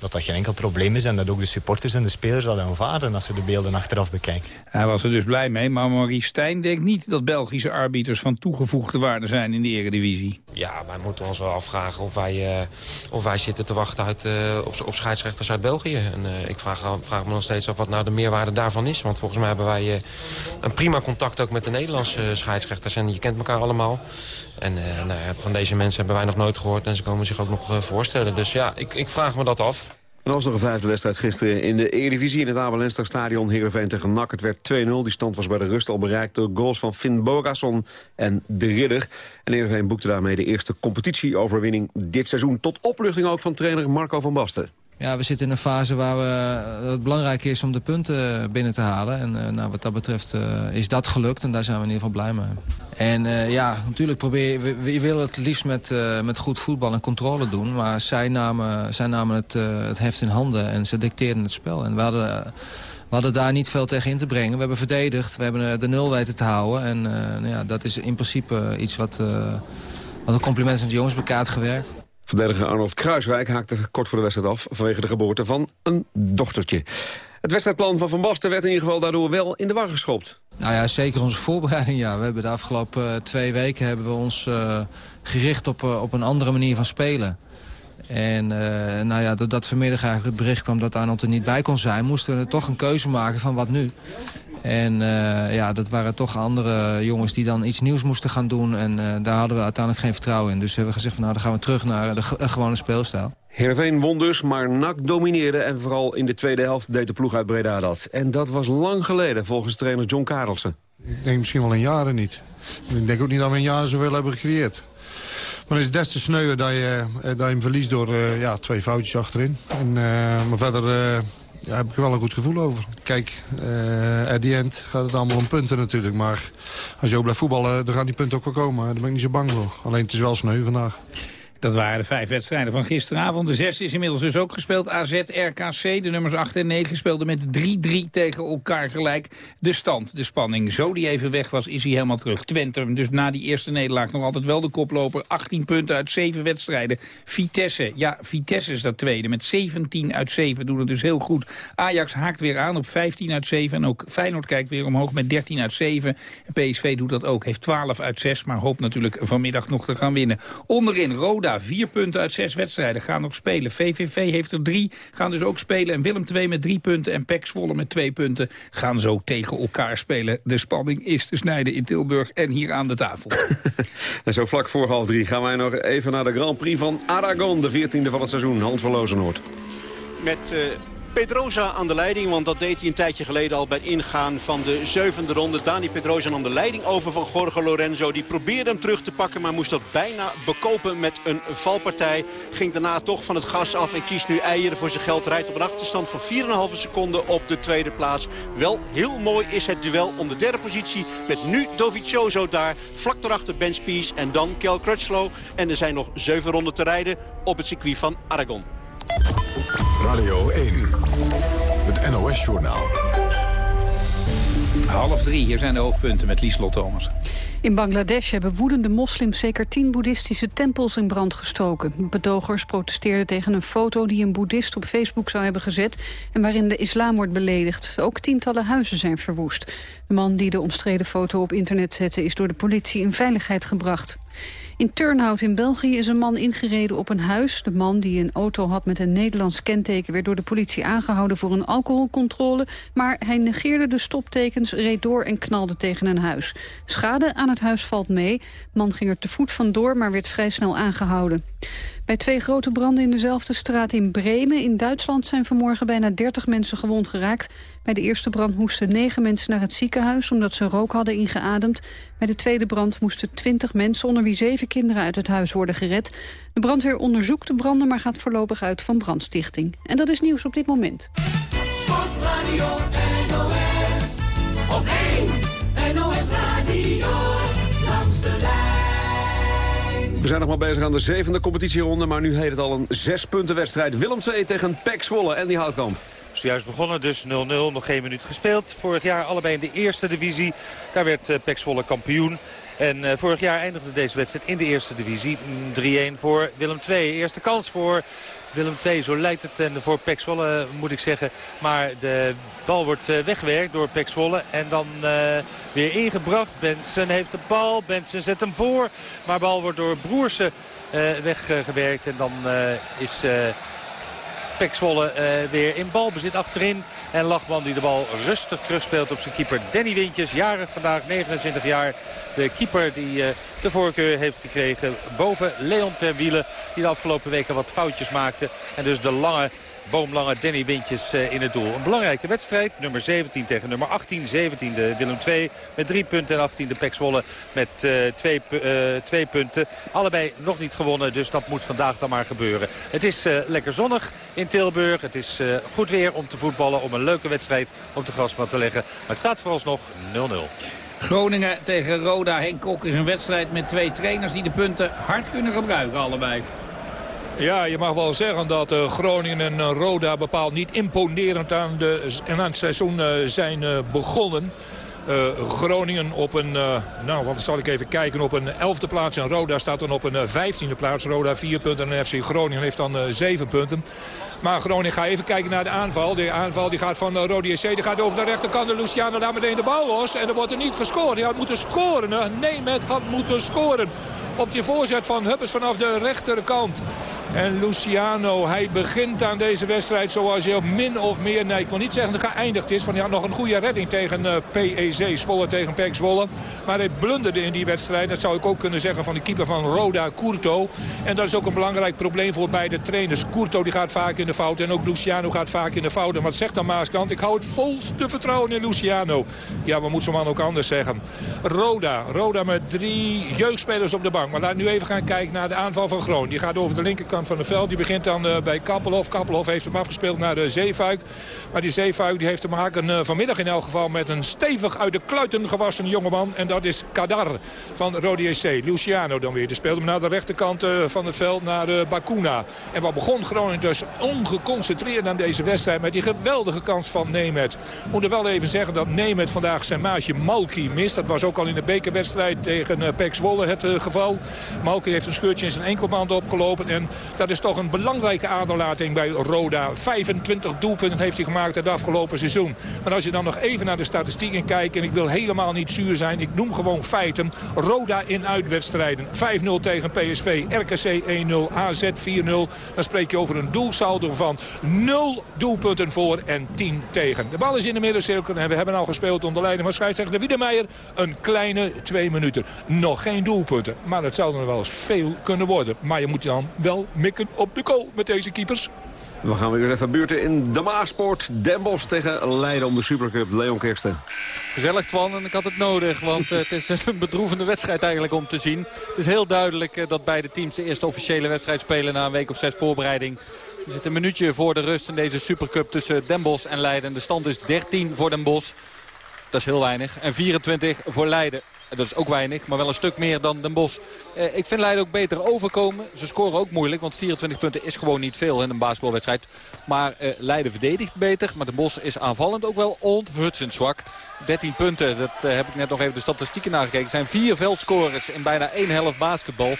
dat dat geen enkel probleem is... en dat ook de supporters en de spelers dat aanvaarden als ze de beelden achteraf bekijken. Hij was er dus blij mee, maar Maurice Stijn denkt niet... dat Belgische arbiters van toegevoegde waarde zijn in de eredivisie. Ja, wij moeten ons wel afvragen of wij, uh, of wij zitten te wachten uit, uh, op, op scheidsrechters uit België. En, uh, ik vraag, vraag, me nog steeds af wat nou de meerwaarde daarvan is. Want volgens mij hebben wij een prima contact ook met de Nederlandse scheidsrechters. En je kent elkaar allemaal. En nou ja, van deze mensen hebben wij nog nooit gehoord en ze komen zich ook nog voorstellen. Dus ja, ik, ik vraag me dat af. En was nog een vijfde wedstrijd gisteren in de Eredivisie... in het Abel Stadion Heerenveen tegen NAC. Het werd 2-0. Die stand was bij de rust al bereikt door goals van Finn Bogason en De Ridder. En Heerenveen boekte daarmee de eerste competitieoverwinning dit seizoen. Tot opluchting ook van trainer Marco van Basten. Ja, we zitten in een fase waar we, het belangrijk is om de punten binnen te halen. En uh, nou, wat dat betreft uh, is dat gelukt en daar zijn we in ieder geval blij mee. En uh, ja, natuurlijk probeer je, wil het liefst met, met goed voetbal en controle doen. Maar zij namen, zij namen het, het heft in handen en ze dicteerden het spel. En we hadden, we hadden daar niet veel tegen in te brengen. We hebben verdedigd, we hebben de nul weten te houden. En nou ja, dat is in principe iets wat, wat een compliment is aan de jongens bij elkaar gewerkt. Verdediger Arnold Kruiswijk haakte kort voor de wedstrijd af... vanwege de geboorte van een dochtertje. Het wedstrijdplan van Van Basten werd in ieder geval daardoor wel in de war geschopt. Nou ja, zeker onze voorbereiding. Ja. We hebben de afgelopen uh, twee weken hebben we ons uh, gericht op, uh, op een andere manier van spelen. En nou ja, dat, dat vanmiddag eigenlijk het bericht kwam dat Arnold er niet bij kon zijn... moesten we toch een keuze maken van wat nu. En uh, ja, dat waren toch andere jongens die dan iets nieuws moesten gaan doen. En uh, daar hadden we uiteindelijk geen vertrouwen in. Dus we hebben gezegd, van, nou, dan gaan we terug naar de gewone speelstijl. Heerenveen won dus, maar NAC domineerde. En vooral in de tweede helft deed de ploeg uit Breda dat. En dat was lang geleden, volgens trainer John Karelsen. Ik denk misschien wel in jaren niet. Ik denk ook niet dat we in jaren zoveel hebben gecreëerd. Maar het is des te sneuwer dat je, dat je hem verliest door uh, ja, twee foutjes achterin. En, maar verder daar heb ik wel een goed gevoel over. Kijk, uh, at the end gaat het allemaal om punten natuurlijk. Maar als je ook blijft voetballen, dan gaan die punten ook wel komen. Daar ben ik niet zo bang voor. Alleen het is wel sneu vandaag. Dat waren de vijf wedstrijden van gisteravond. De zesde is inmiddels dus ook gespeeld. AZ, RKC, de nummers 8 en 9 speelden met 3-3 tegen elkaar gelijk. De stand, de spanning. Zo die even weg was, is hij helemaal terug. Twente, dus na die eerste nederlaag nog altijd wel de koploper. 18 punten uit 7 wedstrijden. Vitesse, ja, Vitesse is dat tweede. Met 17 uit 7 doen het dus heel goed. Ajax haakt weer aan op 15 uit 7. En ook Feyenoord kijkt weer omhoog met 13 uit 7. En PSV doet dat ook, heeft 12 uit 6. Maar hoopt natuurlijk vanmiddag nog te gaan winnen. Onderin Roda vier punten uit zes wedstrijden. Gaan nog spelen. VVV heeft er drie, gaan dus ook spelen. En Willem II met drie punten en PEC Zwolle met twee punten... gaan zo tegen elkaar spelen. De spanning is te snijden in Tilburg en hier aan de tafel. en zo vlak voor half drie gaan wij nog even naar de Grand Prix van Aragon. De veertiende van het seizoen, Hans van Lozenoord. Met... Uh Pedrosa aan de leiding. Want dat deed hij een tijdje geleden al bij ingaan van de zevende ronde. Dani Pedrosa nam de leiding over van Jorge Lorenzo. Die probeerde hem terug te pakken, maar moest dat bijna bekopen met een valpartij. Ging daarna toch van het gas af en kiest nu eieren voor zijn geld. Rijdt op een achterstand van 4,5 seconden op de tweede plaats. Wel heel mooi is het duel om de derde positie. Met nu Dovizioso daar. Vlak daarachter Ben Spies en dan Kel Crutchlow. En er zijn nog zeven ronden te rijden op het circuit van Aragon. Radio 1, het NOS-journaal. Half drie, hier zijn de hoofdpunten met Lieslot Thomas. In Bangladesh hebben woedende moslims zeker tien boeddhistische tempels in brand gestoken. Bedogers protesteerden tegen een foto die een boeddhist op Facebook zou hebben gezet... en waarin de islam wordt beledigd. Ook tientallen huizen zijn verwoest. De man die de omstreden foto op internet zette is door de politie in veiligheid gebracht. In Turnhout in België is een man ingereden op een huis. De man die een auto had met een Nederlands kenteken... werd door de politie aangehouden voor een alcoholcontrole. Maar hij negeerde de stoptekens, reed door en knalde tegen een huis. Schade aan het huis valt mee. man ging er te voet vandoor, maar werd vrij snel aangehouden. Bij twee grote branden in dezelfde straat in Bremen in Duitsland zijn vanmorgen bijna 30 mensen gewond geraakt. Bij de eerste brand moesten negen mensen naar het ziekenhuis omdat ze rook hadden ingeademd. Bij de tweede brand moesten 20 mensen onder wie zeven kinderen uit het huis worden gered. De brandweer onderzoekt de branden, maar gaat voorlopig uit van brandstichting. En dat is nieuws op dit moment. Sportradio NOS, op 1 We zijn nog maar bezig aan de zevende competitieronde, maar nu heet het al een zespuntenwedstrijd. Willem 2 tegen Pek Zwolle en die Houtkamp. Zojuist begonnen, dus 0-0, nog geen minuut gespeeld. Vorig jaar allebei in de eerste divisie. Daar werd uh, Pek Zwolle kampioen. En uh, vorig jaar eindigde deze wedstrijd in de eerste divisie. 3-1 voor Willem II. Eerste kans voor Willem II, zo lijkt het. En voor Pek Zwolle moet ik zeggen. Maar de bal wordt uh, weggewerkt door Pek Zwolle. En dan uh, weer ingebracht. Benson heeft de bal. Benson zet hem voor. Maar bal wordt door Broersen uh, weggewerkt. En dan is Pek Zwolle uh, weer in balbezit achterin. En Lachman die de bal rustig terugspeelt op zijn keeper Danny Wintjes. Jarig vandaag, 29 jaar. De keeper die uh, de voorkeur heeft gekregen boven Leon Terwielen. Die de afgelopen weken wat foutjes maakte. En dus de lange boomlange Danny Wintjes eh, in het doel. Een belangrijke wedstrijd. Nummer 17 tegen nummer 18. 17 de Willem 2 met drie punten. En 18 de Pek Zwolle met uh, twee, uh, twee punten. Allebei nog niet gewonnen. Dus dat moet vandaag dan maar gebeuren. Het is lekker zonnig in Tilburg. Het is goed weer om te voetballen. Om een leuke wedstrijd op de grasmat te leggen. Maar het staat vooralsnog 0-0. Groningen tegen Roda. Henk Kok is een wedstrijd met twee trainers die de punten hard kunnen gebruiken allebei. Ja, je mag wel zeggen dat uh, Groningen en uh, Roda bepaald niet imponerend aan, de, aan het seizoen uh, zijn begonnen. Groningen op een, nou wat zal ik even kijken, op een elfde plaats. En Roda staat dan op een vijftiende plaats. Roda vier punten en FC Groningen heeft dan zeven punten. Maar Groningen, ga even kijken naar de aanval. De aanval die gaat van uh, Rodi SC, die gaat over de rechterkant. En Luciano daar meteen de bal los. En er wordt er niet gescoord. Hij had moeten scoren. Nee, met had moeten scoren. Op die voorzet van Huppers vanaf de rechterkant. En Luciano, hij begint aan deze wedstrijd zoals hij min of meer... Nee, ik wil niet zeggen dat hij geëindigd is. Hij had nog een goede redding tegen uh, PEC. Zwolle tegen PEC Zwolle. Maar hij blunderde in die wedstrijd. Dat zou ik ook kunnen zeggen van de keeper van Roda, Curto. En dat is ook een belangrijk probleem voor beide trainers. Curto die gaat vaak in de fout. En ook Luciano gaat vaak in de fout. En wat zegt dan Maaskant? Ik hou het volste vertrouwen in Luciano. Ja, wat moet zo'n man ook anders zeggen? Roda. Roda met drie jeugdspelers op de bank. Maar laten we nu even gaan kijken naar de aanval van Groen. Die gaat over de linkerkant van het veld. Die begint dan bij Kappelhof. Kappelhof heeft hem afgespeeld naar de Zeefuik. Maar die Zeefuik die heeft te maken vanmiddag in elk geval met een stevig uit de kluiten gewassen jongeman. En dat is Kadar van Rode SC. Luciano dan weer. Die speelde hem naar de rechterkant van het veld naar Bakuna. En wat begon Groningen dus ongeconcentreerd aan deze wedstrijd met die geweldige kans van Nemet. Moet er wel even zeggen dat Nemet vandaag zijn maatje Malki mist. Dat was ook al in de bekerwedstrijd tegen Pek Zwolle het geval. Malki heeft een scheurtje in zijn enkelband opgelopen. En dat is toch een belangrijke aderlating bij Roda. 25 doelpunten heeft hij gemaakt het afgelopen seizoen. Maar als je dan nog even naar de statistieken kijkt... en ik wil helemaal niet zuur zijn, ik noem gewoon feiten. Roda in uitwedstrijden. 5-0 tegen PSV, RKC 1-0, AZ 4-0. Dan spreek je over een doelsaldo van 0 doelpunten voor en 10 tegen. De bal is in de middencirkel en we hebben al gespeeld onder leiding van scheidsrechter Wiedemeijer. Een kleine twee minuten. Nog geen doelpunten, maar het zou er wel eens veel kunnen worden. Maar je moet dan wel mikken op de goal met deze keepers. We gaan weer even buurten in de Maasport. Den Bosch tegen Leiden om de Supercup. Leon Kersten. Gezellig, Twan. En ik had het nodig, want eh, het is een bedroevende wedstrijd eigenlijk om te zien. Het is heel duidelijk eh, dat beide teams de eerste officiële wedstrijd spelen... na een week of zes voorbereiding. Er zit een minuutje voor de rust in deze Supercup tussen Den Bosch en Leiden. De stand is 13 voor Den Bosch. Dat is heel weinig. En 24 voor Leiden. Dat is ook weinig, maar wel een stuk meer dan Den Bosch. Eh, ik vind Leiden ook beter overkomen. Ze scoren ook moeilijk, want 24 punten is gewoon niet veel in een basketbalwedstrijd. Maar eh, Leiden verdedigt beter, maar Den Bosch is aanvallend ook wel onthutsend zwak. 13 punten, dat eh, heb ik net nog even de statistieken nagekeken. Het zijn vier veldscorers in bijna één helft basketbal.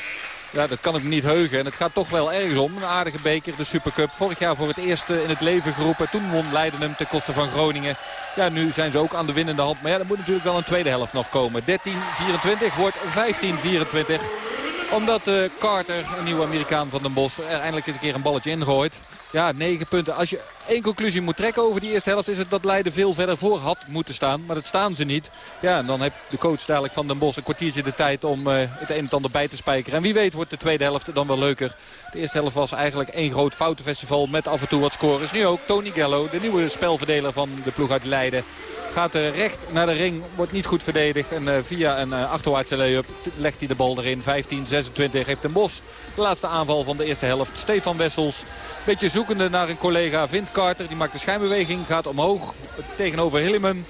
Ja, dat kan ik me niet heugen. En het gaat toch wel ergens om. Een aardige beker, de Supercup. Vorig jaar voor het eerst in het leven geroepen. Toen won Leiden hem ten koste van Groningen. Ja, nu zijn ze ook aan de winnende hand. Maar ja, er moet natuurlijk wel een tweede helft nog komen. 13-24 wordt 15-24 omdat uh, Carter, een nieuwe Amerikaan van den Bos, er eindelijk eens een keer een balletje ingooit. Ja, 9 punten. Als je één conclusie moet trekken over die eerste helft... is het dat Leiden veel verder voor had moeten staan. Maar dat staan ze niet. Ja, en dan heeft de coach dadelijk van Den Bos een kwartiertje de tijd... om uh, het een en ander bij te spijkeren. En wie weet wordt de tweede helft dan wel leuker. De eerste helft was eigenlijk één groot foutenfestival... met af en toe wat scores. Nu ook Tony Gallo, de nieuwe spelverdeler van de ploeg uit Leiden... Gaat recht naar de ring, wordt niet goed verdedigd. En uh, via een achterwaartse lay-up legt hij de bal erin. 15-26 heeft Den Bos de laatste aanval van de eerste helft. Stefan Wessels, beetje zoekende naar een collega, vindt Carter. Die maakt de schijnbeweging, gaat omhoog tegenover Hilliman.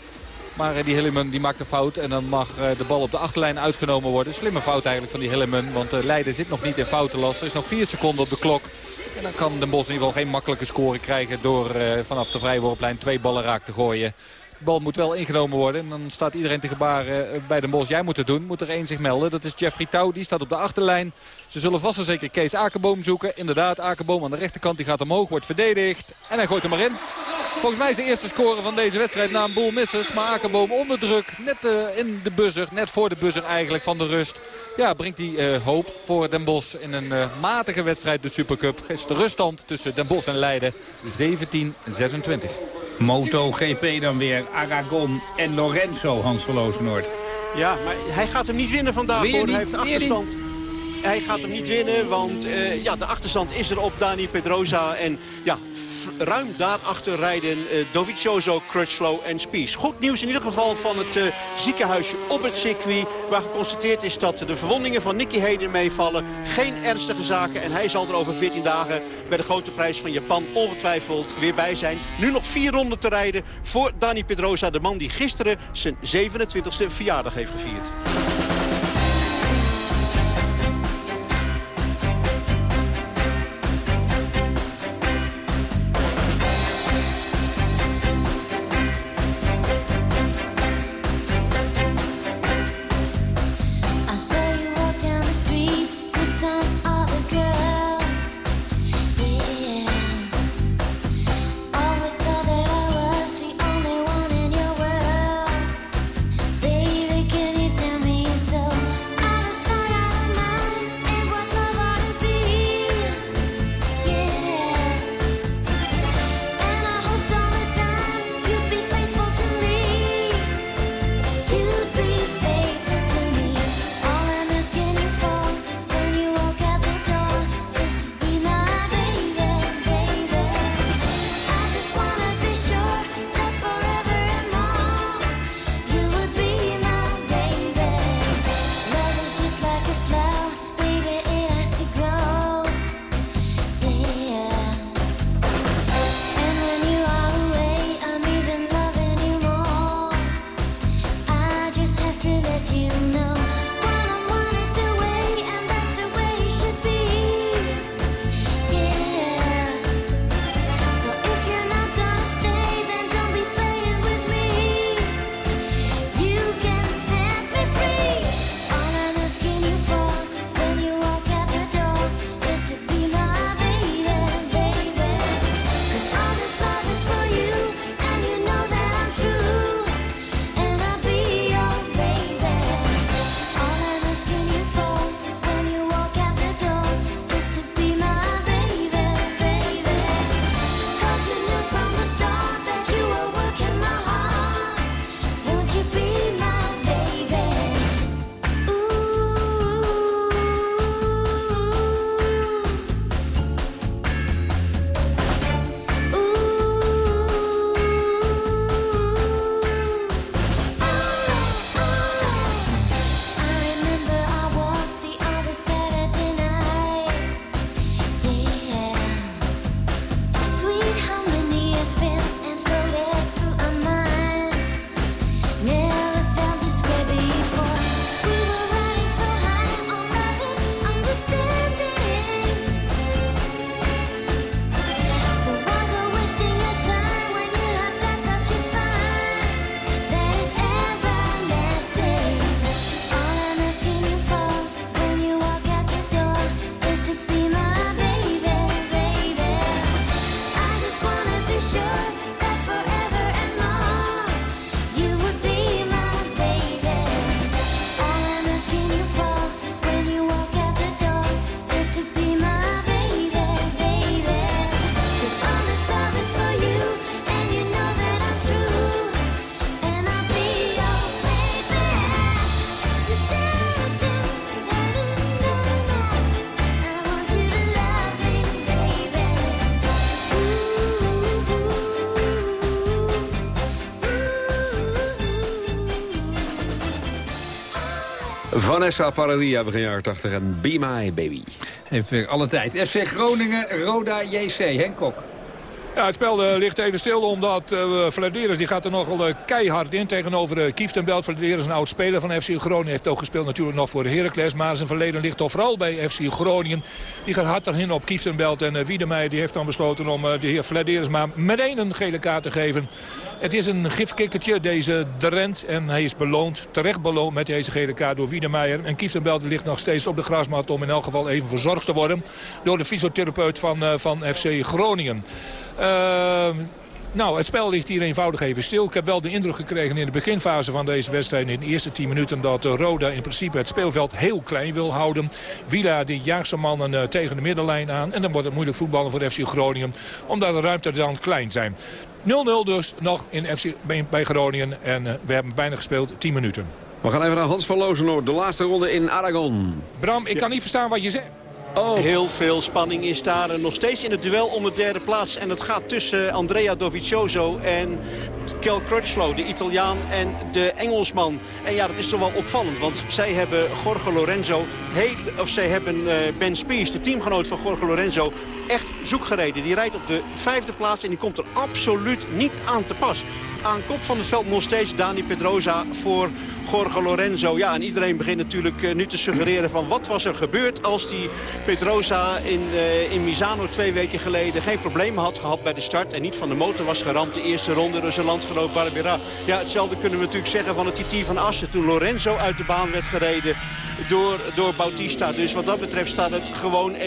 Maar uh, die Hilliman die maakt een fout en dan mag de bal op de achterlijn uitgenomen worden. Slimme fout eigenlijk van die Hilliman, want Leiden zit nog niet in foutenlast. Er is nog 4 seconden op de klok. En dan kan Den Bos in ieder geval geen makkelijke score krijgen door vanaf de vrijworplijn twee ballen raak te gooien. De bal moet wel ingenomen worden. En dan staat iedereen te gebaren eh, bij de Bos. Jij moet het doen. Moet er één zich melden. Dat is Jeffrey Touw. Die staat op de achterlijn. Ze zullen vast en zeker Kees Akerboom zoeken. Inderdaad, Akerboom aan de rechterkant. Die gaat omhoog, wordt verdedigd. En hij gooit hem erin. Volgens mij is de eerste score van deze wedstrijd na een boel missers. Maar Akerboom onder druk. Net uh, in de buzzer. Net voor de buzzer eigenlijk van de rust. Ja, brengt hij uh, hoop voor Den Bosch in een matige wedstrijd de Supercup. Is de ruststand tussen Den Bosch en Leiden 17-26. MotoGP dan weer. Aragon en Lorenzo, Hans van Noord. Ja, maar hij gaat hem niet winnen vandaag Weer hoor. Niet, hij heeft achterstand. Hij gaat hem niet winnen, want uh, ja, de achterstand is er op Dani Pedrosa. En ja, ruim daarachter rijden uh, Dovizioso, Crutchlow en Spies. Goed nieuws in ieder geval van het uh, ziekenhuisje op het circuit. Waar geconstateerd is dat de verwondingen van Nicky Heden meevallen. Geen ernstige zaken. En hij zal er over 14 dagen bij de grote prijs van Japan ongetwijfeld weer bij zijn. Nu nog vier ronden te rijden voor Dani Pedrosa. De man die gisteren zijn 27e verjaardag heeft gevierd. Vanessa Paradia, begin jaren 80 en Be My Baby. Heeft weer alle tijd. FC Groningen, Roda, JC. Henk Kok. Het spel uh, ligt even stil omdat uh, Vladeris die gaat er nogal uh, keihard in tegenover uh, Kieftenbelt. Vladeris een oud speler van FC Groningen. Heeft ook gespeeld natuurlijk nog voor Heracles. Maar zijn verleden ligt toch vooral bij FC Groningen. Die gaat hard erin op Kieftenbelt. En uh, die heeft dan besloten om de heer Vladeris maar meteen een gele kaart te geven. Het is een gifkikkertje, deze Drent. En hij is beloond, terecht beloond met deze gele kaart door Wiedemeijer. En Kieftenbelt ligt nog steeds op de grasmat om in elk geval even verzorgd te worden. Door de fysiotherapeut van, van FC Groningen. Nou, het spel ligt hier eenvoudig even stil. Ik heb wel de indruk gekregen in de beginfase van deze wedstrijd... in de eerste 10 minuten dat Roda in principe het speelveld heel klein wil houden. Villa die jaagt zijn mannen uh, tegen de middenlijn aan. En dan wordt het moeilijk voetballen voor FC Groningen. Omdat de ruimte dan klein zijn. 0-0 dus nog in FC, bij Groningen. En uh, we hebben bijna gespeeld 10 minuten. We gaan even naar Hans van Lozenoord. De laatste ronde in Aragon. Bram, ik kan niet verstaan wat je zegt. Oh. Heel veel spanning is daar nog steeds in het duel om de derde plaats. En het gaat tussen Andrea Dovizioso en Kel Crutchlow, de Italiaan en de Engelsman. En ja, dat is toch wel opvallend, want zij hebben Jorge Lorenzo, of zij hebben Ben Spies, de teamgenoot van Jorge Lorenzo, echt zoek gereden. Die rijdt op de vijfde plaats en die komt er absoluut niet aan te pas. Aan kop van het veld nog steeds Dani Pedrosa voor Jorge Lorenzo. Ja, en iedereen begint natuurlijk uh, nu te suggereren van wat was er gebeurd als die Pedrosa in, uh, in Misano twee weken geleden geen problemen had gehad bij de start. En niet van de motor was geramd de eerste ronde door zijn landgenoot Barbera. Ja, hetzelfde kunnen we natuurlijk zeggen van het TT van Assen toen Lorenzo uit de baan werd gereden door, door Bautista. Dus wat dat betreft staat het gewoon 1-1.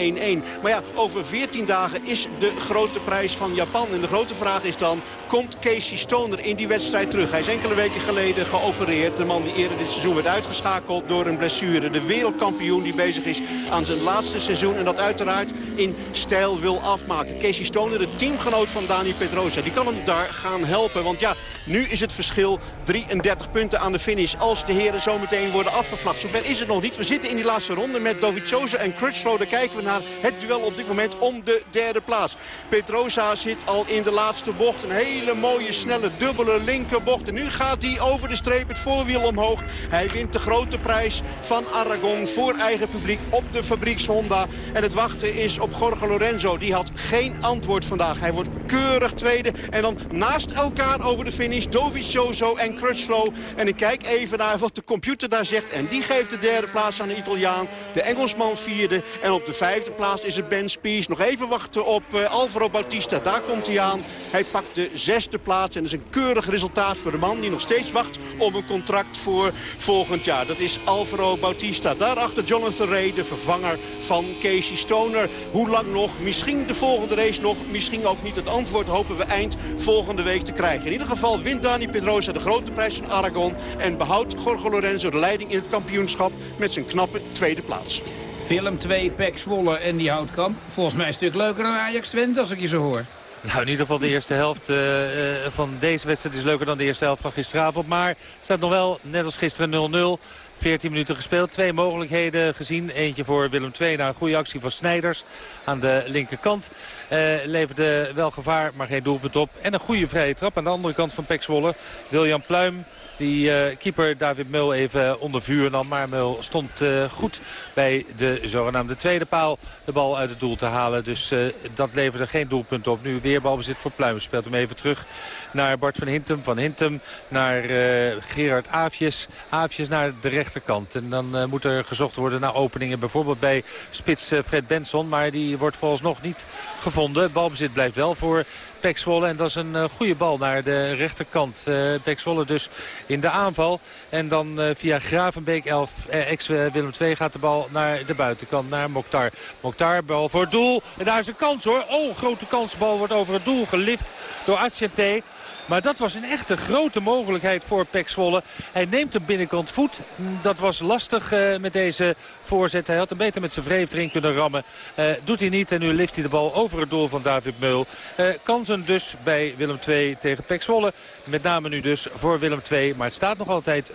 Maar ja, over 14 dagen is de grote prijs van Japan. En de grote vraag is dan, komt Casey Stoner in die wedstrijd terug? Hij is enkele weken geleden geopereerd. De man die eerder dit seizoen werd uitgeschakeld door een blessure. De wereldkampioen die bezig is aan zijn laatste seizoen. En dat uiteraard in stijl wil afmaken. Casey Stoner, de teamgenoot van Dani Pedrosa. Die kan hem daar gaan helpen. Want ja, nu is het verschil 33 punten aan de finish. Als de heren zometeen worden afgevlakt. Zover is het nog niet. We zitten in die laatste ronde met Dovizioso en Crutchlow. Daar kijken we naar het duel op dit moment om de derde plaats. Pedrosa zit al in de laatste bocht. Een hele mooie, snelle, dubbele linkerbocht. En nu gaat hij over de streep het voorwiel omhoog. Hij wint de grote prijs van Aragon voor eigen publiek op de fabrieks Honda. En het wachten is op Jorge Lorenzo. Die had geen antwoord vandaag. Hij wordt keurig tweede. En dan naast elkaar over de finish Dovizioso en Crutchlow. En ik kijk even naar wat de computer daar zegt. En die geeft de derde plaats aan de Italiaan. De Engelsman vierde. En op de vijfde plaats is het Ben Spies. Nog even wachten op uh, Alvaro Bautista. Daar komt hij aan. Hij pakt de zesde plaats. En dat is een keurig resultaat voor de man die nog steeds wacht op een contract voor volgend jaar. Dat is Alvaro Bautista. Daarachter Jonathan Ray, de vervanger van Casey Stoner. Hoe lang nog? Misschien de volgende race nog. Misschien ook niet. Het antwoord hopen we eind volgende week te krijgen. In ieder geval wint Dani Pedrosa de grote prijs van Aragon. En behoudt Jorge Lorenzo de leiding in het kampioenschap met zijn knappe tweede plaats. Film 2, Pek Zwolle en die Houtkamp. Volgens mij een stuk leuker dan Ajax Twente als ik je zo hoor. Nou, in ieder geval de eerste helft uh, van deze wedstrijd is leuker dan de eerste helft van gisteravond. Maar het staat nog wel, net als gisteren, 0-0. 14 minuten gespeeld. Twee mogelijkheden gezien. Eentje voor Willem II naar een goede actie van Snijders aan de linkerkant. Uh, leverde wel gevaar, maar geen doelpunt op. En een goede vrije trap aan de andere kant van Pek Zwolle. Pluim die uh, keeper David Mul even onder vuur nam. Maar Mul stond uh, goed bij de zogenaamde tweede paal de bal uit het doel te halen. Dus uh, dat leverde geen doelpunt op. Nu weer balbezit voor Pluim. Speelt hem even terug naar Bart van Hintem. Van Hintem naar Gerard Aafjes. Aafjes naar de rechterkant. En dan moet er gezocht worden naar openingen. Bijvoorbeeld bij spits Fred Benson. Maar die wordt volgens nog niet gevonden. Balbezit blijft wel voor Pek. En dat is een goede bal naar de rechterkant. Uh, Pek dus in de aanval. En dan uh, via Gravenbeek 11, ex-Willem II gaat de bal naar de buitenkant. Naar Mokhtar. Mokhtar, bal voor het doel. En daar is een kans hoor. Oh, grote kans. Bal wordt over het doel gelift door Atjente. Maar dat was een echte grote mogelijkheid voor Pek Zwolle. Hij neemt de binnenkant voet. Dat was lastig uh, met deze voorzet. Hij had hem beter met zijn vreef erin kunnen rammen. Uh, doet hij niet en nu lift hij de bal over het doel van David Meul. Uh, kansen dus bij Willem II tegen Pek Zwolle. Met name nu dus voor Willem II. Maar het staat nog altijd 0-0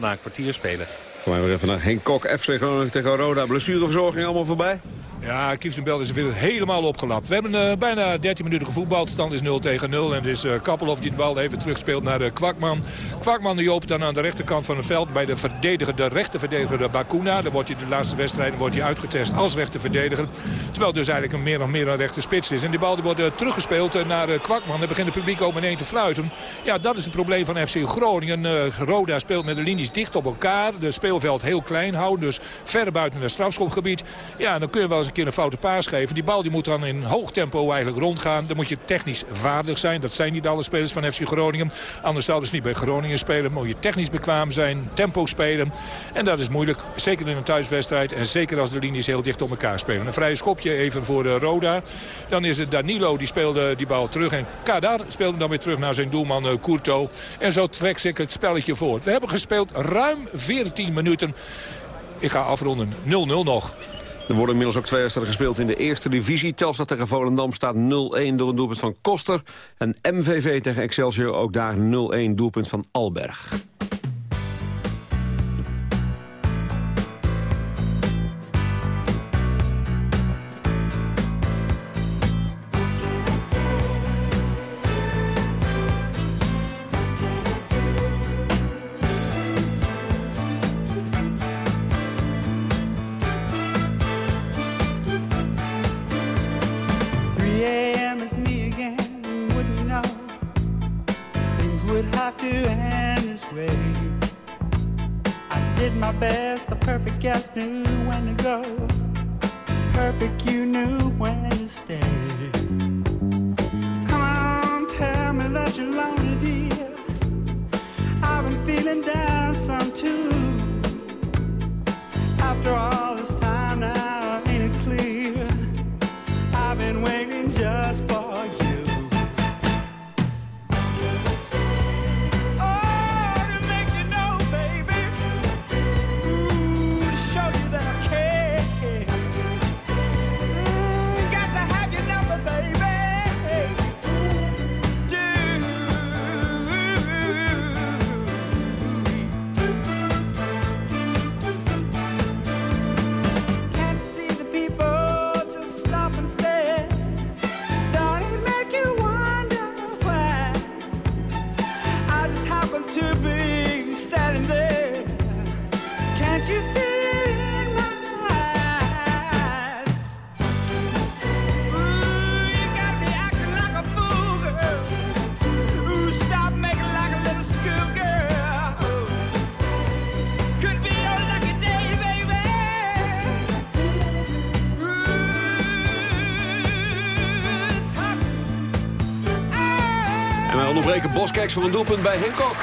na een kwartier spelen. Gaan we weer even naar Henk Kok, FC Groningen tegen Roda. Blessureverzorging allemaal voorbij? Ja, Kieftenbelt is weer helemaal opgelapt. We hebben uh, bijna 13 minuten gevoetbald. Stand is 0 tegen 0. En het is uh, Kappelhoff die de bal even terugspeelt naar uh, Kwakman. Kwakman die opent dan aan de rechterkant van het veld bij de verdediger, de rechterverdediger de Bakuna. Dan wordt hij de laatste wedstrijden wordt hij uitgetest als rechterverdediger. Terwijl dus eigenlijk een meer of meer een rechter spits is. En die bal wordt teruggespeeld naar Kwakman. Dan begint het publiek ook meteen te fluiten. Ja, dat is het probleem van FC Groningen. Roda speelt met de linies dicht op elkaar. De speelveld heel klein houden. Dus ver buiten het strafschopgebied. Ja, dan kun je wel eens een keer een foute paas geven. Die bal die moet dan in hoog tempo eigenlijk rondgaan. Dan moet je technisch vaardig zijn. Dat zijn niet alle spelers van FC Groningen. Anders zouden ze niet bij Groningen spelen. Moet je technisch bekwaam zijn, tempo spelen. En dat is moeilijk. Zeker in een thuiswedstrijd. En zeker als de linies heel dicht op elkaar spelen. Een vrije schopje even voor de Roda. Dan is het Danilo die speelde die bal terug. En Kadar speelde dan weer terug naar zijn doelman Courto. En zo trekt zich het spelletje voor. We hebben gespeeld ruim 14 minuten. Ik ga afronden. 0-0 nog. Er worden inmiddels ook twee wedstrijden gespeeld in de eerste divisie. Telstar tegen Volendam staat 0-1 door een doelpunt van Koster. En MVV tegen Excelsior ook daar 0-1 doelpunt van Alberg. Boskeks voor een doelpunt bij Hinkok.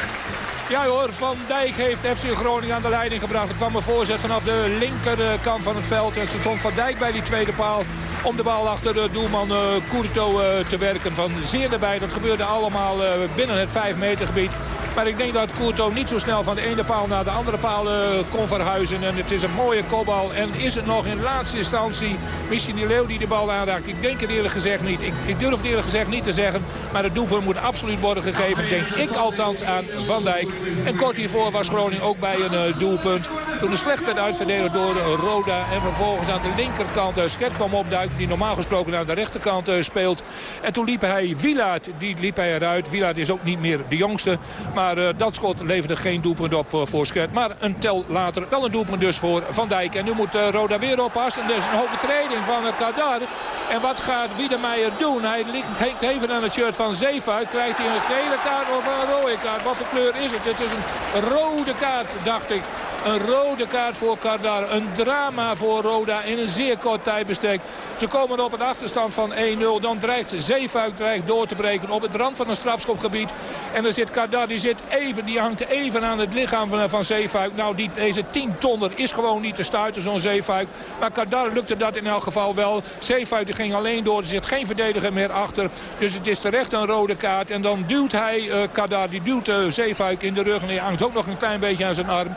Ja hoor, Van Dijk heeft FC Groningen aan de leiding gebracht. Er kwam een voorzet vanaf de linkerkant van het veld. En stond Van Dijk bij die tweede paal om de bal achter de doelman Courto eh, te werken. Van zeer erbij. Dat gebeurde allemaal eh, binnen het 5 meter gebied. Maar ik denk dat Courto niet zo snel van de ene paal naar de andere paal uh, kon verhuizen. En het is een mooie kopbal. En is het nog in laatste instantie misschien die Leeuw die de bal aanraakt? Ik denk het eerlijk gezegd niet. Ik, ik durf het eerlijk gezegd niet te zeggen. Maar het doelpunt moet absoluut worden gegeven. Denk ik althans aan Van Dijk. En kort hiervoor was Groningen ook bij een uh, doelpunt. Toen de slecht werd uitverdedigd door uh, Roda. En vervolgens aan de linkerkant uh, Sket kwam opduiken. Die normaal gesproken aan de rechterkant speelt. En toen liep hij Wilaert. Die liep hij eruit. Wilaert is ook niet meer de jongste. Maar maar uh, dat schot leverde geen doelpunt op uh, voor Sket. Maar een tel later wel een doelpunt dus voor Van Dijk. En nu moet uh, Roda weer oppassen. Dus een overtreding van Kadar. En wat gaat Wiedemeijer doen? Hij ligt even aan het shirt van Zeefuik. Krijgt hij een gele kaart of een rode kaart? Wat voor kleur is het? Het is een rode kaart, dacht ik. Een rode kaart voor Kardar. Een drama voor Roda in een zeer kort tijdbestek. Ze komen op een achterstand van 1-0. Dan dreigt Zeefuik dreigt door te breken op het rand van een strafschopgebied. En dan zit Kardar, die, zit even, die hangt even aan het lichaam van, van Zeefuik. Nou, die, deze 10 tonner is gewoon niet te stuiten, zo'n Zeefuik. Maar Kardar lukte dat in elk geval wel. Zeefuik die ging alleen door. Er zit geen verdediger meer achter. Dus het is terecht een rode kaart. En dan duwt hij uh, Kardar, die duwt uh, Zeefuik in de rug. En die hangt ook nog een klein beetje aan zijn arm.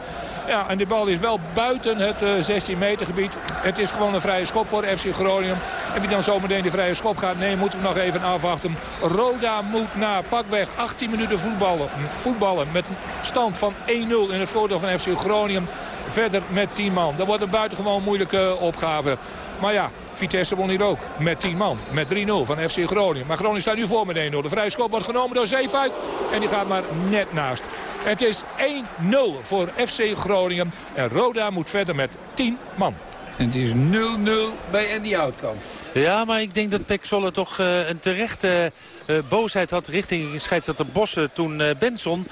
En die bal is wel buiten het uh, 16 meter gebied. Het is gewoon een vrije schop voor FC Groningen. En wie dan zometeen de vrije schop gaat nemen, moeten we nog even afwachten. Roda moet na pakweg 18 minuten voetballen, voetballen met een stand van 1-0 in het voordeel van FC Groningen. Verder met 10 man. Dat wordt een buitengewoon moeilijke opgave. Maar ja, Vitesse won hier ook met 10 man. Met 3-0 van FC Groningen. Maar Groningen staat nu voor met 1-0. De vrije schop wordt genomen door Zeefuik. En die gaat maar net naast. Het is 1-0 voor FC Groningen. En Roda moet verder met 10 man. En het is 0-0 bij Andy Houtkamp. Ja, maar ik denk dat Pek Zwolle toch uh, een terechte uh, boosheid had richting scheidsrechter Bossen. Toen uh, Benson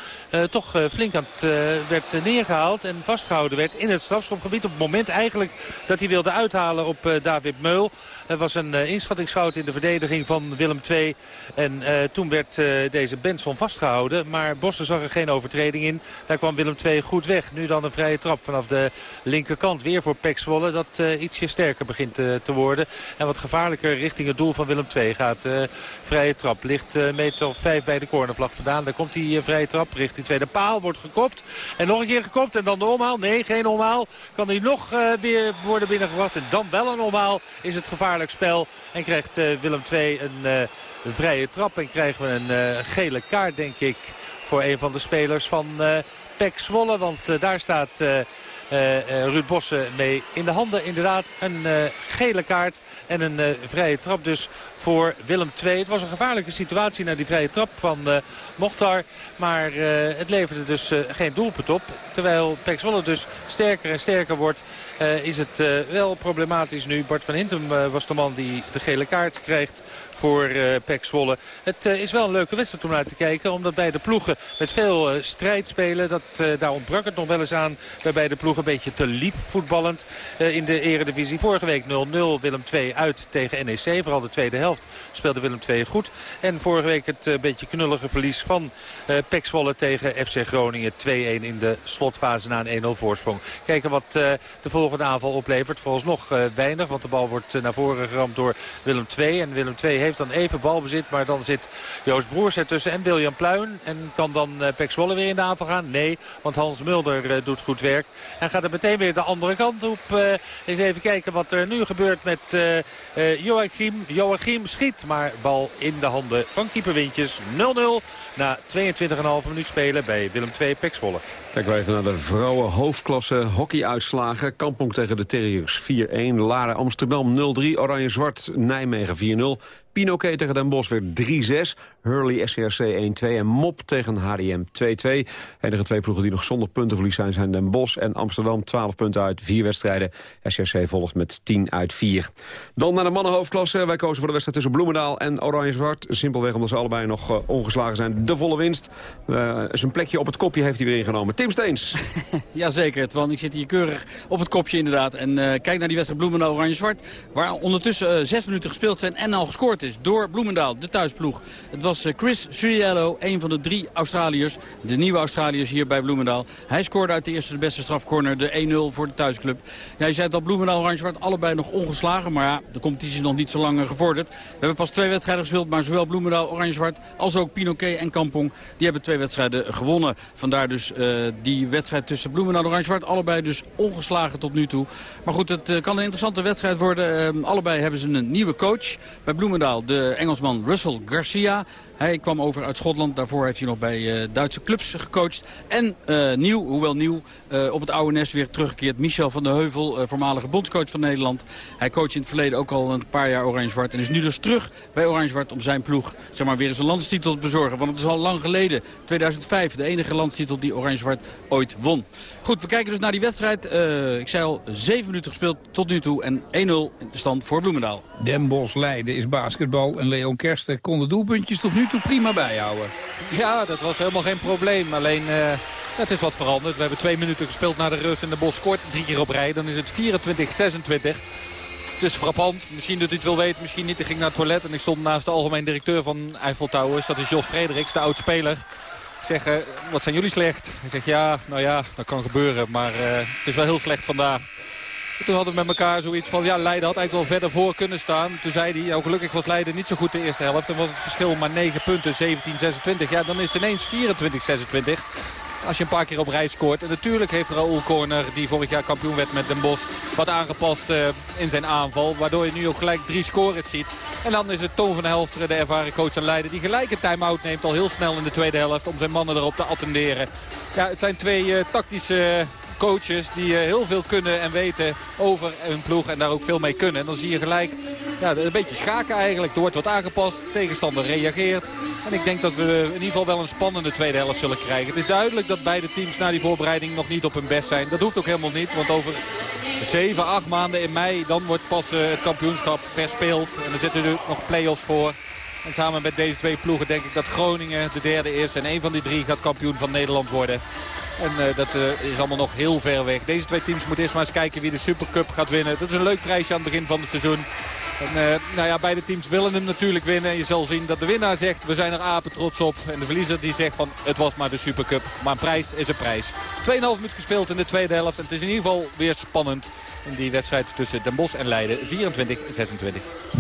toch flink aan het, werd neergehaald en vastgehouden werd in het strafschopgebied. Op het moment eigenlijk dat hij wilde uithalen op David Meul. Er was een inschattingsfout in de verdediging van Willem II. En toen werd deze Benson vastgehouden. Maar Bossen zag er geen overtreding in. Daar kwam Willem II goed weg. Nu dan een vrije trap vanaf de linkerkant. Weer voor Pek Zwolle dat ietsje sterker begint te worden. En wat gevaarlijker richting het doel van Willem II gaat. Vrije trap ligt uh, meter of vijf bij de cornervlag vandaan. Daar komt die uh, vrije trap richting tweede paal. Wordt gekopt. En nog een keer gekopt. En dan de omhaal. Nee, geen omhaal. Kan hij nog weer worden binnengebracht. En dan wel een omhaal. Is het gevaarlijk spel. En krijgt Willem II een, een, vrije trap. En krijgen we een gele kaart, denk ik. Voor een van de spelers van Pek Zwolle. Want daar staat... Uh, uh, Ruud Bossen mee in de handen. Inderdaad een uh, gele kaart en een vrije trap dus voor Willem II. Het was een gevaarlijke situatie naar die vrije trap van Mochtar. Maar het leverde dus geen doelpunt op. Terwijl Pek Zwolle dus sterker en sterker wordt is het wel problematisch nu. Bart van Hintem was de man die de gele kaart krijgt voor uh, Pek Zwolle. Het uh, is wel een leuke wedstrijd om naar te kijken. Omdat beide ploegen met veel uh, strijd spelen. Dat, daar ontbrak het nog wel eens aan bij beide ploegen. Een beetje te lief voetballend in de eredivisie. Vorige week 0-0 Willem 2 uit tegen NEC. Vooral de tweede helft speelde Willem 2 goed. En vorige week het beetje knullige verlies van Pek Zwolle tegen FC Groningen. 2-1 in de slotfase na een 1-0 voorsprong. Kijken wat de volgende aanval oplevert. Vooralsnog weinig. Want de bal wordt naar voren geramd door Willem 2. En Willem 2 heeft dan even balbezit. Maar dan zit Joost Broers ertussen en William Pluin. En kan dan uh, Pek Zwolle weer in de aanval gaan? Nee, want Hans Mulder uh, doet goed werk. En gaat er meteen weer de andere kant op. Uh, eens even kijken wat er nu gebeurt met Joachim. Joachim schiet, maar bal in de handen van keeper Wintjes. 0-0 na 22,5 minuut spelen bij Willem II Pek Zwolle. Kijken we even naar de vrouwen hoofdklasse hockeyuitslagen. Kampong tegen de Terriers 4-1. Laren Amsterdam 0-3. Oranje-Zwart Nijmegen 4-0. Pinoquet tegen Den Bosch weer 3-6. Hurley SCRC 1-2 en Mop tegen HDM 2-2. Enige twee ploegen die nog zonder puntenverlies zijn... zijn Den Bosch en Amsterdam 12 punten uit vier wedstrijden. SCRC volgt met 10 uit 4. Dan naar de mannenhoofdklasse. Wij kozen voor de wedstrijd tussen Bloemendaal en Oranje-Zwart. Simpelweg omdat ze allebei nog uh, ongeslagen zijn. De volle winst. Uh, zijn plekje op het kopje heeft hij weer ingenomen. Tim Steens. Jazeker, want ik zit hier keurig op het kopje inderdaad. En uh, kijk naar die wedstrijd Bloemendaal-Oranje-Zwart. Waar ondertussen zes minuten gespeeld zijn en al gescoord is door Bloemendaal, de thuisploeg. Het was eh, Chris Suriello, een van de drie Australiërs. De nieuwe Australiërs hier bij Bloemendaal. Hij scoorde uit de eerste de beste strafcorner, de 1-0 voor de thuisclub. Ja, je zei al, Bloemendaal Oranje-Zwart allebei nog ongeslagen. Maar ja, de competitie is nog niet zo lang eh, gevorderd. We hebben pas twee wedstrijden gespeeld, maar zowel Bloemendaal Oranje-Zwart als ook Pinoquet en Kampong... die hebben twee wedstrijden gewonnen. Vandaar dus uh, die wedstrijd tussen Bloemendaal Oranje-Zwart. Allebei dus ongeslagen tot nu toe. Maar goed, het kan een interessante wedstrijd worden. Uh, allebei hebben ze een nieuwe coach. Bij Bloemendaal de Engelsman Russell Garcia. Hij kwam over uit Schotland. Daarvoor heeft hij nog bij uh, Duitse clubs gecoacht. En uh, nieuw, hoewel nieuw, uh, op het oude nest weer teruggekeerd. Michel van der Heuvel, voormalige bondscoach van Nederland. Hij coacht in het verleden ook al een paar jaar Oranje-Zwart. En is nu dus terug bij Oranje-Zwart om zijn ploeg zeg maar, weer eens een landstitel te bezorgen. Want het is al lang geleden, 2005, de enige landstitel die Oranje-Zwart ooit won. Goed, we kijken dus naar die wedstrijd. ik zei al, zeven minuten gespeeld tot nu toe. En 1-0 in de stand voor Bloemendaal. Den Bosch Leiden is basketbal. En Leon Kersten kon de doelpuntjes tot nu prima bijhouden. Ja, dat was helemaal geen probleem. Alleen, uh, het is wat veranderd. We hebben twee minuten gespeeld naar de rust en de Bos scoort drie keer op rij. Dan is het 24-26. Het is frappant. Misschien dat u het wil weten, misschien niet. Ik ging naar het toilet en ik stond naast de algemeen directeur van Eiffel Towers. Dat is Jos Frederiks, de oud-speler. Ik zeg, uh, wat zijn jullie slecht? Hij zegt, ja, nou ja, dat kan gebeuren. Maar uh, het is wel heel slecht vandaag. Toen hadden we met elkaar zoiets van, ja, Leiden had eigenlijk wel verder voor kunnen staan. Toen zei hij, nou, gelukkig was Leiden niet zo goed de eerste helft. Dan was het verschil maar 9 punten, 17-26. Ja, dan is het ineens 24-26 als je een paar keer op rij scoort. En natuurlijk heeft Raoul Corner, die vorig jaar kampioen werd met Den Bosch, wat aangepast uh, in zijn aanval. Waardoor je nu ook gelijk drie scores ziet. En dan is het Toon van Helfteren, de ervaren coach van Leiden, die gelijk een time-out neemt al heel snel in de tweede helft om zijn mannen erop te attenderen. Ja, het zijn twee uh, tactische coaches die heel veel kunnen en weten over hun ploeg. En daar ook veel mee kunnen. En dan zie je gelijk ja, een beetje schaken eigenlijk. Er wordt wat aangepast. De tegenstander reageert. En ik denk dat we in ieder geval wel een spannende tweede helft zullen krijgen. Het is duidelijk dat beide teams na die voorbereiding nog niet op hun best zijn. Dat hoeft ook helemaal niet. Want over 7, 8 maanden in mei dan wordt pas het kampioenschap verspeeld. En er zitten nu nog play-offs voor. En samen met deze twee ploegen denk ik dat Groningen de derde is. En een van die drie gaat kampioen van Nederland worden. En uh, dat uh, is allemaal nog heel ver weg. Deze twee teams moeten eerst maar eens kijken wie de Supercup gaat winnen. Dat is een leuk prijsje aan het begin van het seizoen. En, uh, nou ja, beide teams willen hem natuurlijk winnen. En je zal zien dat de winnaar zegt, we zijn er apen trots op. En de verliezer die zegt van, het was maar de Supercup. Maar een prijs is een prijs. 2,5 minuut gespeeld in de tweede helft. En het is in ieder geval weer spannend die wedstrijd tussen Den Bosch en Leiden. 24-26.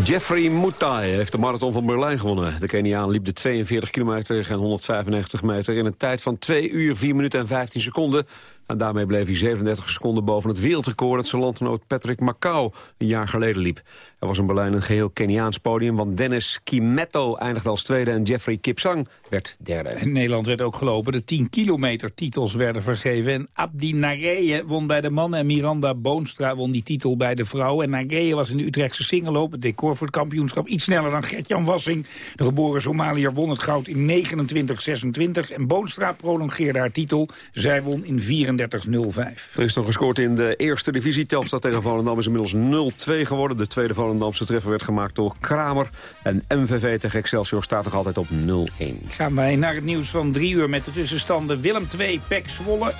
Jeffrey Mutai heeft de marathon van Berlijn gewonnen. De Keniaan liep de 42 kilometer en 195 meter... in een tijd van 2 uur, 4 minuten en 15 seconden. En daarmee bleef hij 37 seconden boven het wereldrecord... dat zijn landgenoot Patrick Macau een jaar geleden liep. Er was in Berlijn een geheel Keniaans podium... want Dennis Kimetto eindigde als tweede en Jeffrey Kipsang werd derde. In Nederland werd ook gelopen. De 10 kilometer titels werden vergeven. En Abdi Nareye won bij de mannen en Miranda Boonstra won die titel bij de vrouwen. En Nareye was in de Utrechtse singeloop, het decor voor het kampioenschap... iets sneller dan Gertjan Wassing. De geboren Somaliër won het goud in 29-26. En Boonstra prolongeerde haar titel. Zij won in 34 34-05. Er is nog gescoord in de eerste divisie. Telstar tegen Volendam is inmiddels 0-2 geworden. De tweede Volendamse treffer werd gemaakt door Kramer. En MVV tegen Excelsior staat nog altijd op 0-1. Gaan wij naar het nieuws van drie uur met de tussenstanden. Willem 2, Pek Zwolle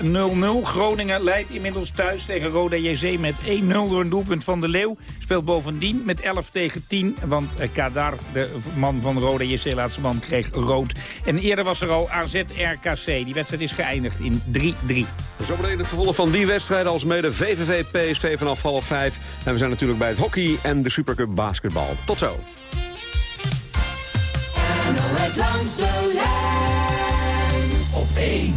0-0. Groningen leidt inmiddels thuis tegen Roda JC met 1-0 door een doelpunt van de Leeuw. Speelt bovendien met 11 tegen 10. Want eh, Kadar, de man van Roda JC, laatste man, kreeg rood. En eerder was er al AZ-RKC. Die wedstrijd is geëindigd in 3-3. Zometeen het vervolg van die wedstrijd als mede VVV PSV vanaf half vijf. En we zijn natuurlijk bij het hockey en de Supercup basketbal. Tot zo. Op 1.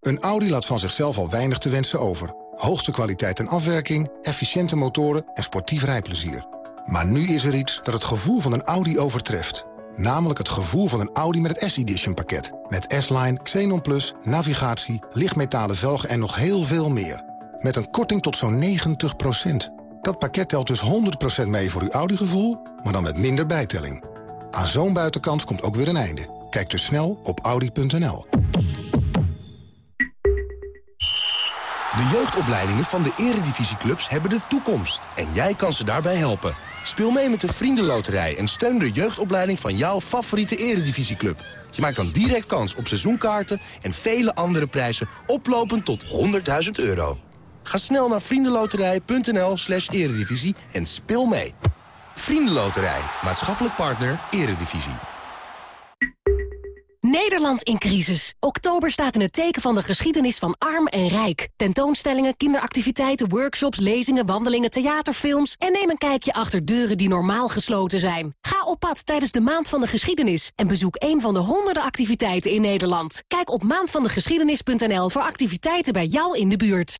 Een Audi laat van zichzelf al weinig te wensen over. Hoogste kwaliteit en afwerking, efficiënte motoren en sportief rijplezier. Maar nu is er iets dat het gevoel van een Audi overtreft. Namelijk het gevoel van een Audi met het S-Edition pakket. Met S-Line, Xenon Plus, navigatie, lichtmetalen velgen en nog heel veel meer. Met een korting tot zo'n 90% Dat pakket telt dus 100% mee voor uw Audi-gevoel, maar dan met minder bijtelling. Aan zo'n buitenkant komt ook weer een einde. Kijk dus snel op Audi.nl. De jeugdopleidingen van de eredivisieclubs hebben de toekomst. En jij kan ze daarbij helpen. Speel mee met de Vriendenloterij en steun de jeugdopleiding van jouw favoriete eredivisieclub. Je maakt dan direct kans op seizoenkaarten en vele andere prijzen oplopend tot 100.000 euro. Ga snel naar vriendenloterij.nl slash eredivisie en speel mee. Vriendenloterij, maatschappelijk partner, eredivisie. Nederland in crisis. Oktober staat in het teken van de geschiedenis van arm en rijk. Tentoonstellingen, kinderactiviteiten, workshops, lezingen, wandelingen, theaterfilms... en neem een kijkje achter deuren die normaal gesloten zijn. Ga op pad tijdens de Maand van de Geschiedenis... en bezoek een van de honderden activiteiten in Nederland. Kijk op maandvandegeschiedenis.nl voor activiteiten bij jou in de buurt.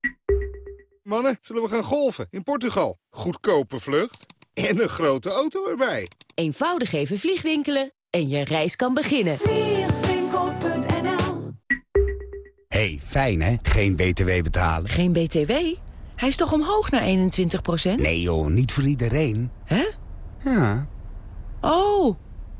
Mannen, zullen we gaan golven in Portugal? Goedkope vlucht en een grote auto erbij. Eenvoudig even vliegwinkelen en je reis kan beginnen. Vliegwinkel.nl hey, fijn hè? Geen BTW betalen. Geen BTW? Hij is toch omhoog naar 21% Nee joh, niet voor iedereen. Hè? Ja. Oh.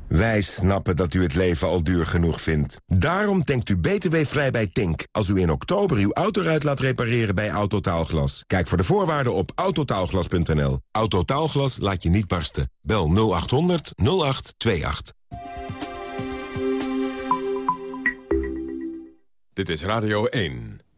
Wij snappen dat u het leven al duur genoeg vindt. Daarom denkt u btw-vrij bij Tink... als u in oktober uw autoruit laat repareren bij Autotaalglas. Kijk voor de voorwaarden op autotaalglas.nl. Autotaalglas laat je niet barsten. Bel 0800 0828. Dit is Radio 1.